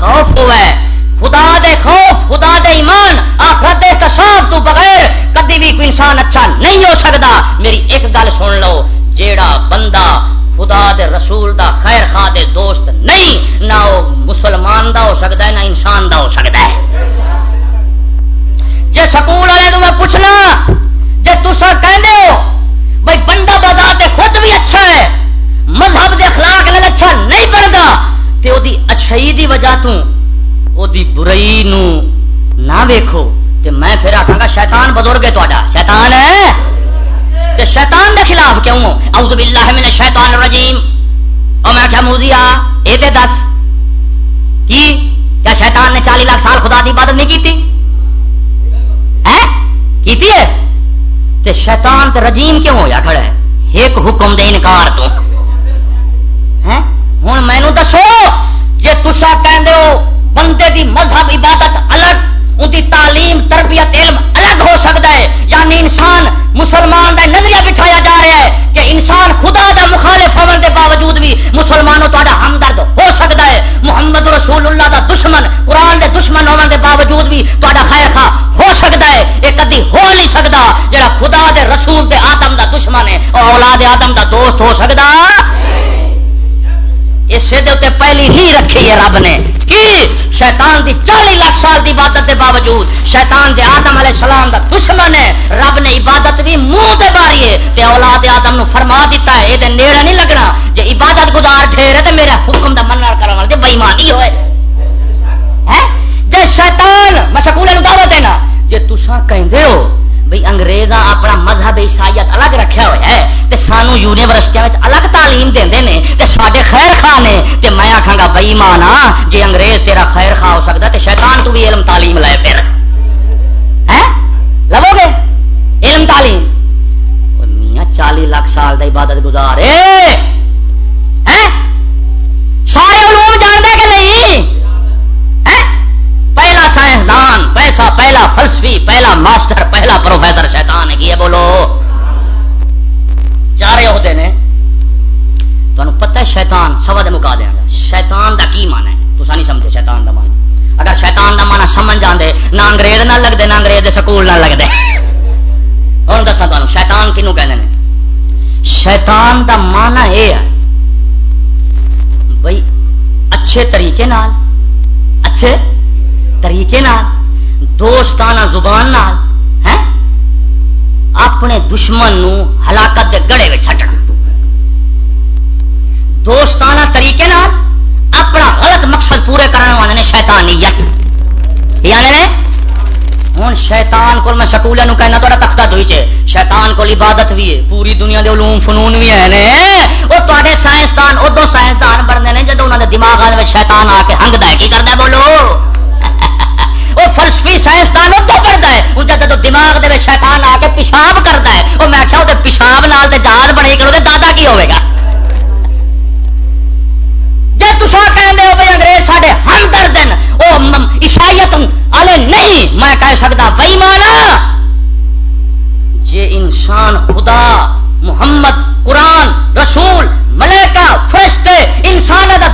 خوف ہوا ہے خدا دے خوف، خدا دے ایمان، آخرت تصاف تو بغیر کدی بھی کوئی انسان اچھا نہیں ہو سکتا میری ایک گل سن لو، جیڑا بندہ خدا دے رسول دا خیر خواہ دے دوست نہیں، نہ وہ مسلمان دا ہو سکتا ہے، نہ انسان دا ہو سکتا ہے۔ جے سکول والے تو میں پوچھنا، جے تسا کہندے ہو بھائی بندہ بدا تے خود بھی اچھا ہے، مذہب دے اخلاق نال اچھا نہیں بنتا تے وہ اچھائی دی وجہ تو وہ برائی نو نہ ویکھو۔ تے میں پھر آخا گا شیطان بزرگ ہے تا شیطان ہے؟ تے شیطان دے خلاف کیوں؟ اعوذ باللہ من الشیطان الرجیم۔ او میں کیا موزیا اے تے دس۔ کی؟ کیا شیطان نے چالی لاکھ سال خدا کی عبادت نہیں کی کیتی ہے؟ تے شیطان تے رجیم کیوں ہویا کھڑا ہے؟ ایک حکم دے انکار تو۔ ہوں مینو دسو جی تسا کہ بندے دی مذہب عبادت الگ ان کی تعلیم تربیت علم الگ ہو سکتا ہے۔ یعنی انسان مسلمان کا نظریہ بٹھایا جا رہا ہے کہ انسان خدا دا مخالف ہونے کے باوجود بھی مسلمانوں تا ہمدرد ہو سکتا ہے۔ محمد رسول اللہ دا دشمن قرآن دے دشمن ہونے کے باوجود بھی تا خیر خواہ ہو سکتا ہے۔ یہ کدی ہو نہیں سکتا جڑا خدا دے رسول دے آدم دا دشمن ہے اور اولاد آدم دا دوست ہو سکتا۔ اسے پہلی ہی رکھی ہے رب نے۔ کی؟ شیطان دی چالی لاکھ سال دی عبادت دے باوجود شیطان دے آدم علیہ السلام دا دشمن ہے۔ رب نے عبادت بھی منہ دے باری ہے تے اولاد آدم نو فرما دیتا ہے یہ نیڑا نہیں لگنا۔ جے عبادت گزار ٹھہرے ہے تو میرا حکم دا من کرنے والے بےمانی ہوئے۔ جے شیطان میں سکول دعوت دینا، جے تساں کہندے ہو بھائی انگریز اپنا مذہب عیسائیت الگ رکھا ہوا ہے تے سانو یونیورسٹیاں الگ تعلیم دے تے سارے خیر خواہ نے تے میں آخا گا بئی مانا جی انگریز تیرا خیر خواہ ہو سکتا تے شیطان تو بھی علم تعلیم لے پھر۔ لو گے؟ علم تعلیم؟ میاں، چالی لاکھ سال کا عبادت گزارے سارے علوم جانتے کہ نہیں؟ پہلا سائنسدان، پیسہ پہلا فلسفی، پہلا ماسٹر، پہلا پروفیسر، شیطان کی ہے بولو۔ چارے ہوتے نے؟ تمہیں پتہ ہے شیطان سوا دے مکا دیا گا شیطان دا کی مانا ہے؟ تو نہیں سمجھے شیطان دا مانا اگر شیطان دا مانا سمجھ جاندے نہ انگریز نہ لگتے نہ انگریز دے سکول نہ لگتے اور دسا تمہیں شیطان کنو کہنے نے؟ شیطان دا مانا یہ ہے بھائی اچھے طریقے نال، اچھے طریقے نال، دوستانہ زبان نال ہے اپنے دشمن نو ہلاکت کے گڑے میں چٹنا دوستانہ طریقے نال اپنا غلط مقصد پورے کرنے والے نے شیطانیت یعنی نے؟ ہوں شیطان کو میں سکول کہنا تا تختہ دئی چ شیطان کو عبادت بھی ہے، پوری دنیا دے علوم فنون بھی ہیں وہ تے سائنسدان ادو سائنسدان بنتے ہیں جب انہوں نے دماغ شیطان آ کے ہنگتا ہے، کی کرتا ہے بولو؟ وہ فلسفی سائنسدان ادو کرتا ہے۔ ان جب دماغ دے شیطان آ کے پیشاب کرتا ہے۔ وہ میں آخیا وہ پیشاب نال جہاز بنے کرو دادا کی ہوے گا؟ جی تصا کہ بھائی انگریز سارے ہم درد وہ عیسائیت والے نہیں، میں کہہ سکتا بئی مانا جی انسان خدا، محمد، قرآن، رسول ملیکا فرشتے انسان دا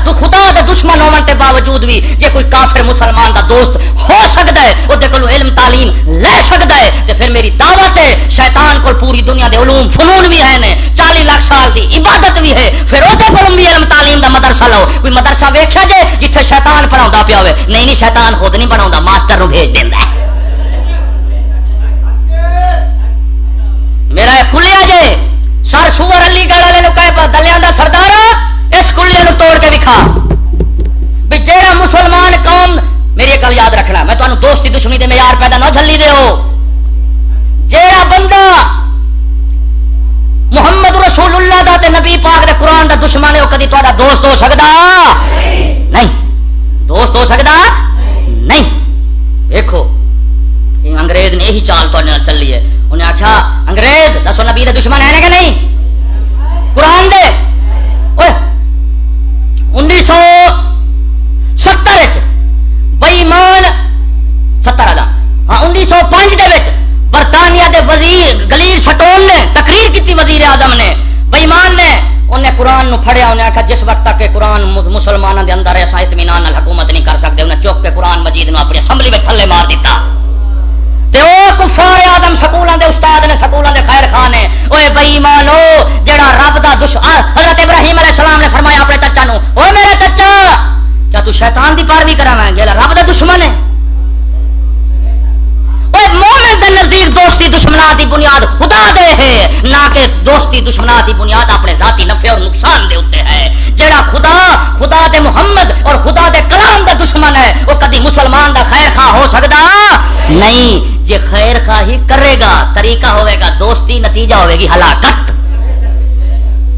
باوجود بھی جے کوئی کافر مسلمان دا دوست ہو سکتا ہے وہ کو علم، تعلیم لے سکتا ہے۔ تو پھر میری دعوت ہے، شیطان کو پوری دنیا دے علوم فنون بھی ہیں چالی لاکھ سال دی عبادت بھی ہے۔ پھر وہ بھی علم، تعلیم دا مدرسہ لو کوئی مدرسہ ویکیا جے، جتھے شیطان پڑھا پیا ہوئے۔ نہیں نہیں، شیطان خود نہیں پڑھا ماسٹر نو بھیج دینا میرا کھلیا جے، سر سور علی گڑھ والے دلیا کا سردار اس کلے توڑ کے دکھا بھی مسلمان قوم، میری ایک گل یاد رکھنا، میں تمہیں دوستی دشمنی دے معیار پیدا نہ دلی دے جہا بندہ محمد رسول اللہ دا تے نبی پاک دے قرآن دا دشمن ہے وہ کدی تا دوست ہو سکتا نہیں۔ دوست ہو سکتا نہیں۔ دیکھو انگریز نے یہی چال تو چلی ہے۔ انہیں آخیا انگریز، دسو نبی دے دشمن ہے نا کہ نہیں؟ قرآن دے۔ انیس سو ستر بئیمان ستر آدھا ہاں انیس سو پانچ دے برطانیہ دے وزیر گلیل سٹول نے تقریر کی وزیر آدم نے۔ بئیمان نے انہیں قرآن نو پھڑیا، انہیں آخیا جس وقت تک قرآن مسلمانوں کے اندر ایسا اطمینان حکومت نہیں کر سکتے، انہیں چوک کے قرآن مجید نو اپنی اسمبلی میں تھلے مار دیتا۔ تے او کفار آدم سکولوں کے استاد نے، سکولوں کے خیر خان نے وہ بئی مانو جڑا رب کا دشمن، حضرت ابراہیم علیہ السلام نے فرمایا اپنے چچا نو وہ میرے چچا کیا تو شیطان کی پیروی کرا جا رب کا دشمن ہے۔ مومن دے نزدیک دوستی دشمنا دی بنیاد خدا دے ہے، نہ کہ دوستی دشمنا دی بنیاد اپنے ذاتی نفع اور نقصان دے اتنے ہے۔ جڑا خدا خدا دے محمد اور خدا دے کلام دا دشمن ہے، وہ کدی مسلمان دا خیر خواہ ہو سکتا نہیں جی خیر خواہی کرے گا، طریقہ ہوئے گا، دوستی نتیجہ ہوئے گی، ہلاکت۔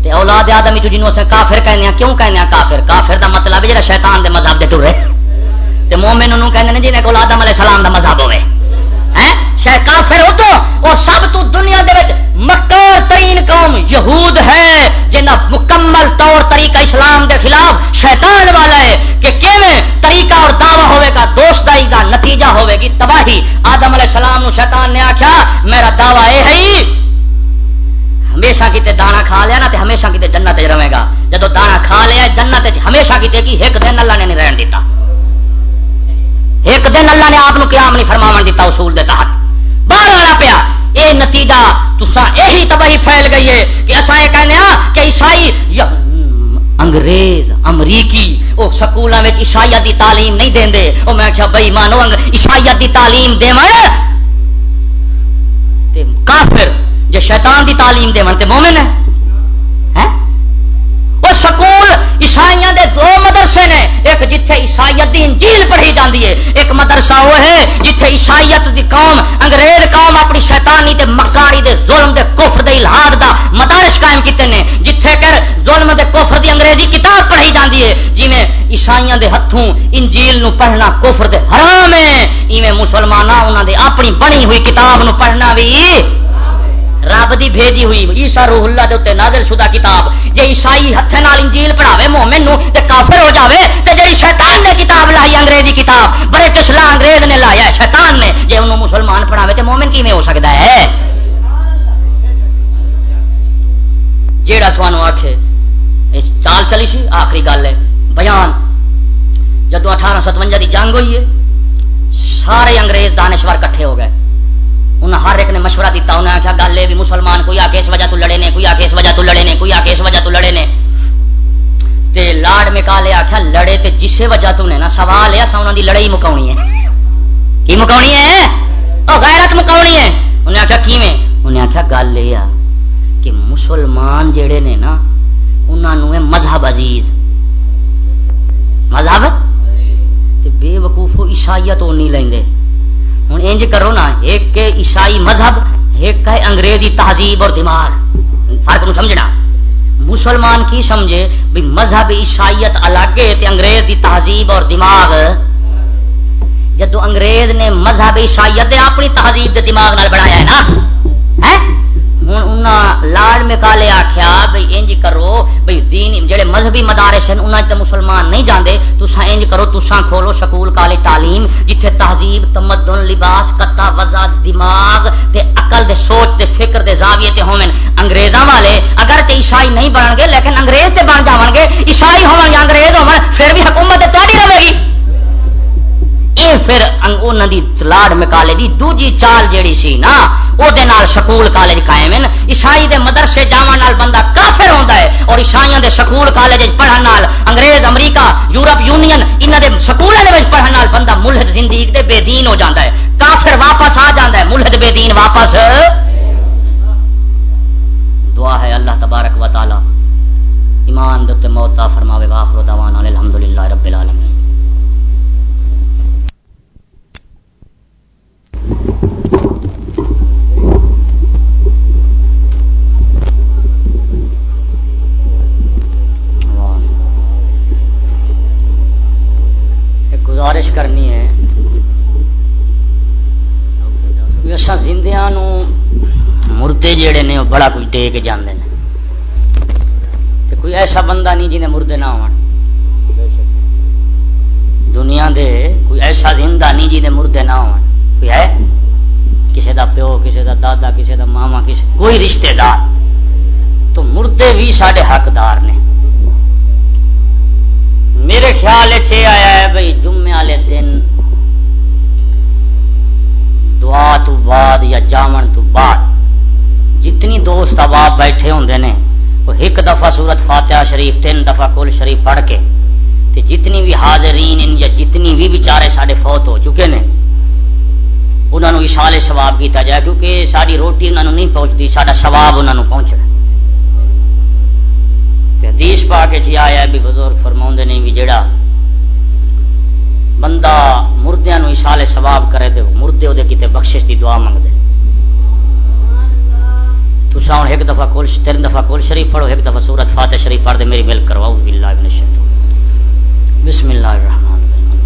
تے اولاد آدمی تو جنوں اساں کافر کہنے کیوں کہنے کافر؟ کافر دا مطلب ہے جڑا شیطان دے مذہب دے ٹرے تے مومن انہوں کہندے نے جنہاں کول آدم علیہ السلام دا مذہب ہوے ہیں؟ شے کافر ہو تو؟ او سب تو دنیا دے وچ مکار ترین قوم یہود ہے، جنہ مکمل طور طریقہ اسلام دے خلاف کھا لیا نا تے ہمیشہ کتے جنت رہے گا۔ جب دانا کھا لیا، جنت ہمیشہ کتے کی ایک دن اللہ نے نہیں رہن دیتا۔ ایک دن اللہ نے آپ قیام نہیں فرما دیتا اصول دے تحت۔ باہر آنا پیا یہ نتیجہ تسا یہی تباہی پھیل گئی ہے کہ اصا یہ کہنے ہاں کہ عیسائی انگریز، امریکی وہ سکولوں میں عیسائیت کی تعلیم نہیں دیں دے وہ میں کیا بھائی مانو عیسائیت کی تعلیم دے کافر جی شیطان دی تعلیم دے تے مومن ہے۔ وہ سکول عیسائیاں دے دو مدرسے نے، ایک جتھے عیسائیت دی انجیل پڑھی جاندی ہے، ایک مدرسہ وہ ہے جتھے عیسائیت دی قوم، انگریز قوم اپنی شیطانی تے مکاری دے ظلم دے کفر دے الہاد دا مدارس قائم کیتے نے۔ جتھے کر ظلم دے کفر دی انگریزی کتاب پڑھی جاندی ہے جویں عیسائیاں دے ہتھوں انجیل نو پڑھنا کفر دے حرام ہے، ایویں مسلماناں انہاں دے اپنی بنی ہوئی کتاب نو پڑھنا بھی رب دی بھیجی ہوئی عیسا روح اللہ دے اتنے نازل شدہ کتاب جی عیسائی ہاتھ نال انجیل پڑھاوے مومن نو تے کافر ہو جاوے، تے جی شیطان نے کتاب لائی انگریزی کتاب، بڑے چسلا انگریز نے لایا شیطان نے جی انہوں مسلمان پڑھاوے تے مومن کیویں ہو سکتا ہے؟ جیڑا تھانوں آکھے چال چلی سی، آخری گل ہے، بیان جدو اٹھارہ ستوجا کی جنگ ہوئی ہے، سارے انگریز دانشور کٹھے ہو گئے۔ انہیں ہر ایک نے مشورہ دیتا انہیں آخیا گل یہ بھی مسلمان کوئی آ کے اس وجہ تو لڑے نے، کوئی آ کے اس وجہ تو لڑے نے، کوئی آ کے اس وجہ تو لڑے نے۔ تے لاڈ مکالے آخیا لڑے تے جس وجہ تو نے نا، سوال ہے اصا انہوں کی لڑائی مکاونی ہے۔ کی مکاونی ہے؟ وہ غیرت مکاونی ہے۔ انہیں آخیا کیویں؟ انہیں آخیا گل یہ کہ مسلمان جڑے نے نا انہوں ہے مذہب عزیز۔ مذہب؟ بے وقوف عیسائیت وہ نہیں لیں ہوں انج کرو نا، ایک عیسائی مذہب، ایک ہے انگریزی تہذیب اور دماغ۔ فرق نو سمجھنا۔ مسلمان کی سمجھے بھی مذہب عیسائیت الگ ہے انگریز دی تہذیب اور دماغ۔ جدو انگریز نے مذہب عیسائیت اپنی تہذیب دے دماغ نال بنایا ہے نا ہے لاڈ مکالے آخیا بھائی انج کرو بھائی دین جڑے مذہبی مدارس ہیں انہیں تو مسلمان نہیں جانے تسا انج کرو تسا کھولو سکول کالج تعلیم، جتھے تہذیب، تمدن، لباس، کتا وزا دماغ تے عقل دے سوچ تے فکر دے زاویے تے ہومن۔ انگریزاں والے اگر تے عیسائی نہیں بنن گے لیکن انگریز تے بن جاون گے عیسائی ہون یا انگریز ہون پھر بھی حکومت تاری رہے گی۔ یہ پھر انہوں دی لاڈ مکالے دی دوجی چال جیڑی سی نا وہ سکول کالج قائم ہیں عیسائی دے مدرسے جاون نال بندہ کافر ہوتا ہے اور عیسائیوں دے سکول کالج پڑھن نال، انگریز، امریکہ، یورپ، یونین انہوں دے سکولوں کے پڑھن نال بندہ ملحد زندگی دے بے دین ہو جاتا ہے۔ کافر واپس آ جاتا ہے، ملحد بے دین واپس۔ دعا ہے اللہ تبارک و تعالی، ایمان دتے موتا فرماوے، واخر دعوانا الحمدللہ رب العالمین۔ گزارش کرنی ہے۔ اصا زندیا مردے جڑے نے بڑا کچھ دے کے جانے کوئی ایسا بندہ نہیں جنہیں مردے نہ ہو دنیا دے کوئی ایسا زندہ نہیں جنہیں مردے نہ ہو کوئی ہے؟ کسی دا پیو کسی دا دادا کسی دا ماما کسی کوئی رشتہ دار تو مردے بھی سارے حقدار نے۔ میرے خیال آیا ہے بھائی جمعے والے دن دعا تو بعد یا جامن تو بعد جتنی دوست اباب بیٹھے ہوں نے، وہ ایک دفعہ سورت فاتحہ شریف، تین دفعہ کل شریف پڑھ کے، تے جتنی بھی حاضرین یا جتنی بھی بیچارے سارے فوت ہو چکے نے انہوں نے اشال سواب کیتا جائے کیونکہ ساری روٹی انہوں نہیں پہنچتی سارا سواب انہوں پہنچنا حدیث پا کے جی آیا بھی بزرگ فرما نے بھی جڑا بندہ مردیا اشال سواب کرے دے مردے وہ کتنے بخشش کی دعا منگتے تسا ہوں ایک دفعہ کل تین دفعہ کل شریف پڑھو، ایک دفعہ سورت فاتح شریف پڑھ دے، میری مل کرواؤ بسم اللہ الرحمن الرحیم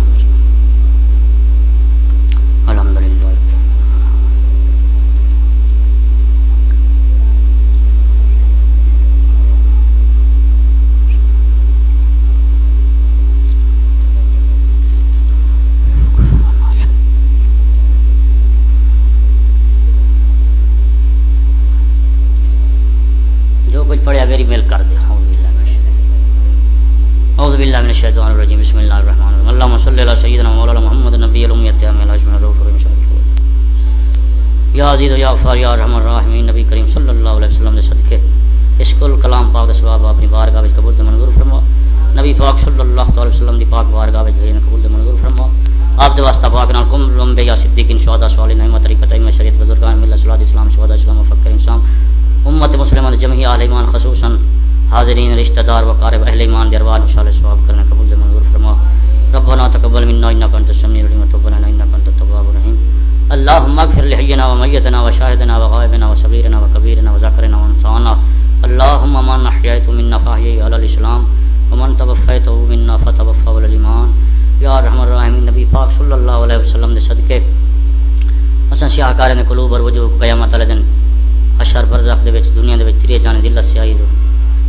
میری میل کر دے۔ اعوذ باللہ من الشیطان الرجیم۔ بسم اللہ الرحمن الرحیم۔ اللهم صل علی سیدنا مولانا محمد نبی الامی التام الاشمع الرؤوف الرحیم یا عزیز یا غفار یا رحم الرحیم نبی کریم صلی اللہ علیہ وسلم دے صدقے۔ اس کل کلام پاک دے ثواب اپنی بارگاہ وچ قبول تے منظور فرما۔ نبی پاک صلی اللہ علیہ وسلم دی پاک بارگاہ وچ بھیجن قبول تے منظور فرما۔ آپ دے واسطہ پاک نال کم لمبے یا صدیقین شہداء صالحین ائمہ طریقت ائمہ شریعت بزرگان ملت صلاح اسلام شہداء اسلام مفکر انسان۔ امت مسلمان جمعی عالم ایمان خصوصا حاضرین رشتہ دار وقارب، اہل ایمان دربار انشاءاللہ ثواب کرنے قبول دے منظور فرما۔ ربنا تقبل منا انك انت السميع العليم وتب علينا انك انت التواب الرحيم۔ اللهم اغفر لحينا وميتنا وشاهدنا وغائبنا وصغيرنا وكبيرنا وذكرنا وانثانا۔ اللهم من احييت منا فاحيه على الاسلام ومن توفيته منا فتوفى على الايمان یا رحم الرحیم نبی پاک صلی اللہ علیہ وسلم دے صدقے۔ اساں سیاہکار نے قلوب اور وجوہ قیامت والے دن اشر برزخ دے وچ، دنیا دے وچ تیرے جانے دل سیاہی دو۔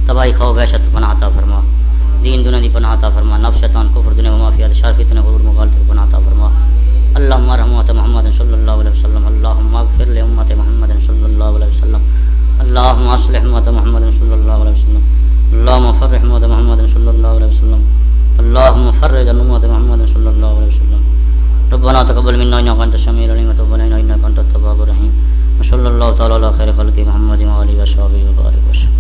تباہی خو وحشت، پناہ عطا فرما۔ دین دنیا دی پناہ عطا فرما۔ نفس، شیطان، کفر، دنیا و مافیا، شر، فتنہ، غرور مغالط پناہ عطا فرما۔ اللهم ارحم امت محمد صلی اللہ علیہ وسلم۔ اللهم اغفر لامت محمد صلی اللہ علیہ وسلم۔ اللهم اصلح امت محمد صلی اللہ علیہ وسلم۔ اللهم فرح امت محمد صلی اللہ علیہ وسلم۔ اللهم فرج امت محمد صلی اللہ علیہ وسلم۔ ربنا تقبل منا إنك أنت السميع العليم وتب علينا إنك أنت التواب الرحيم. وصلى الله تعالى على خير خلق محمد وعلى آله وصحبه وبارك وسلم.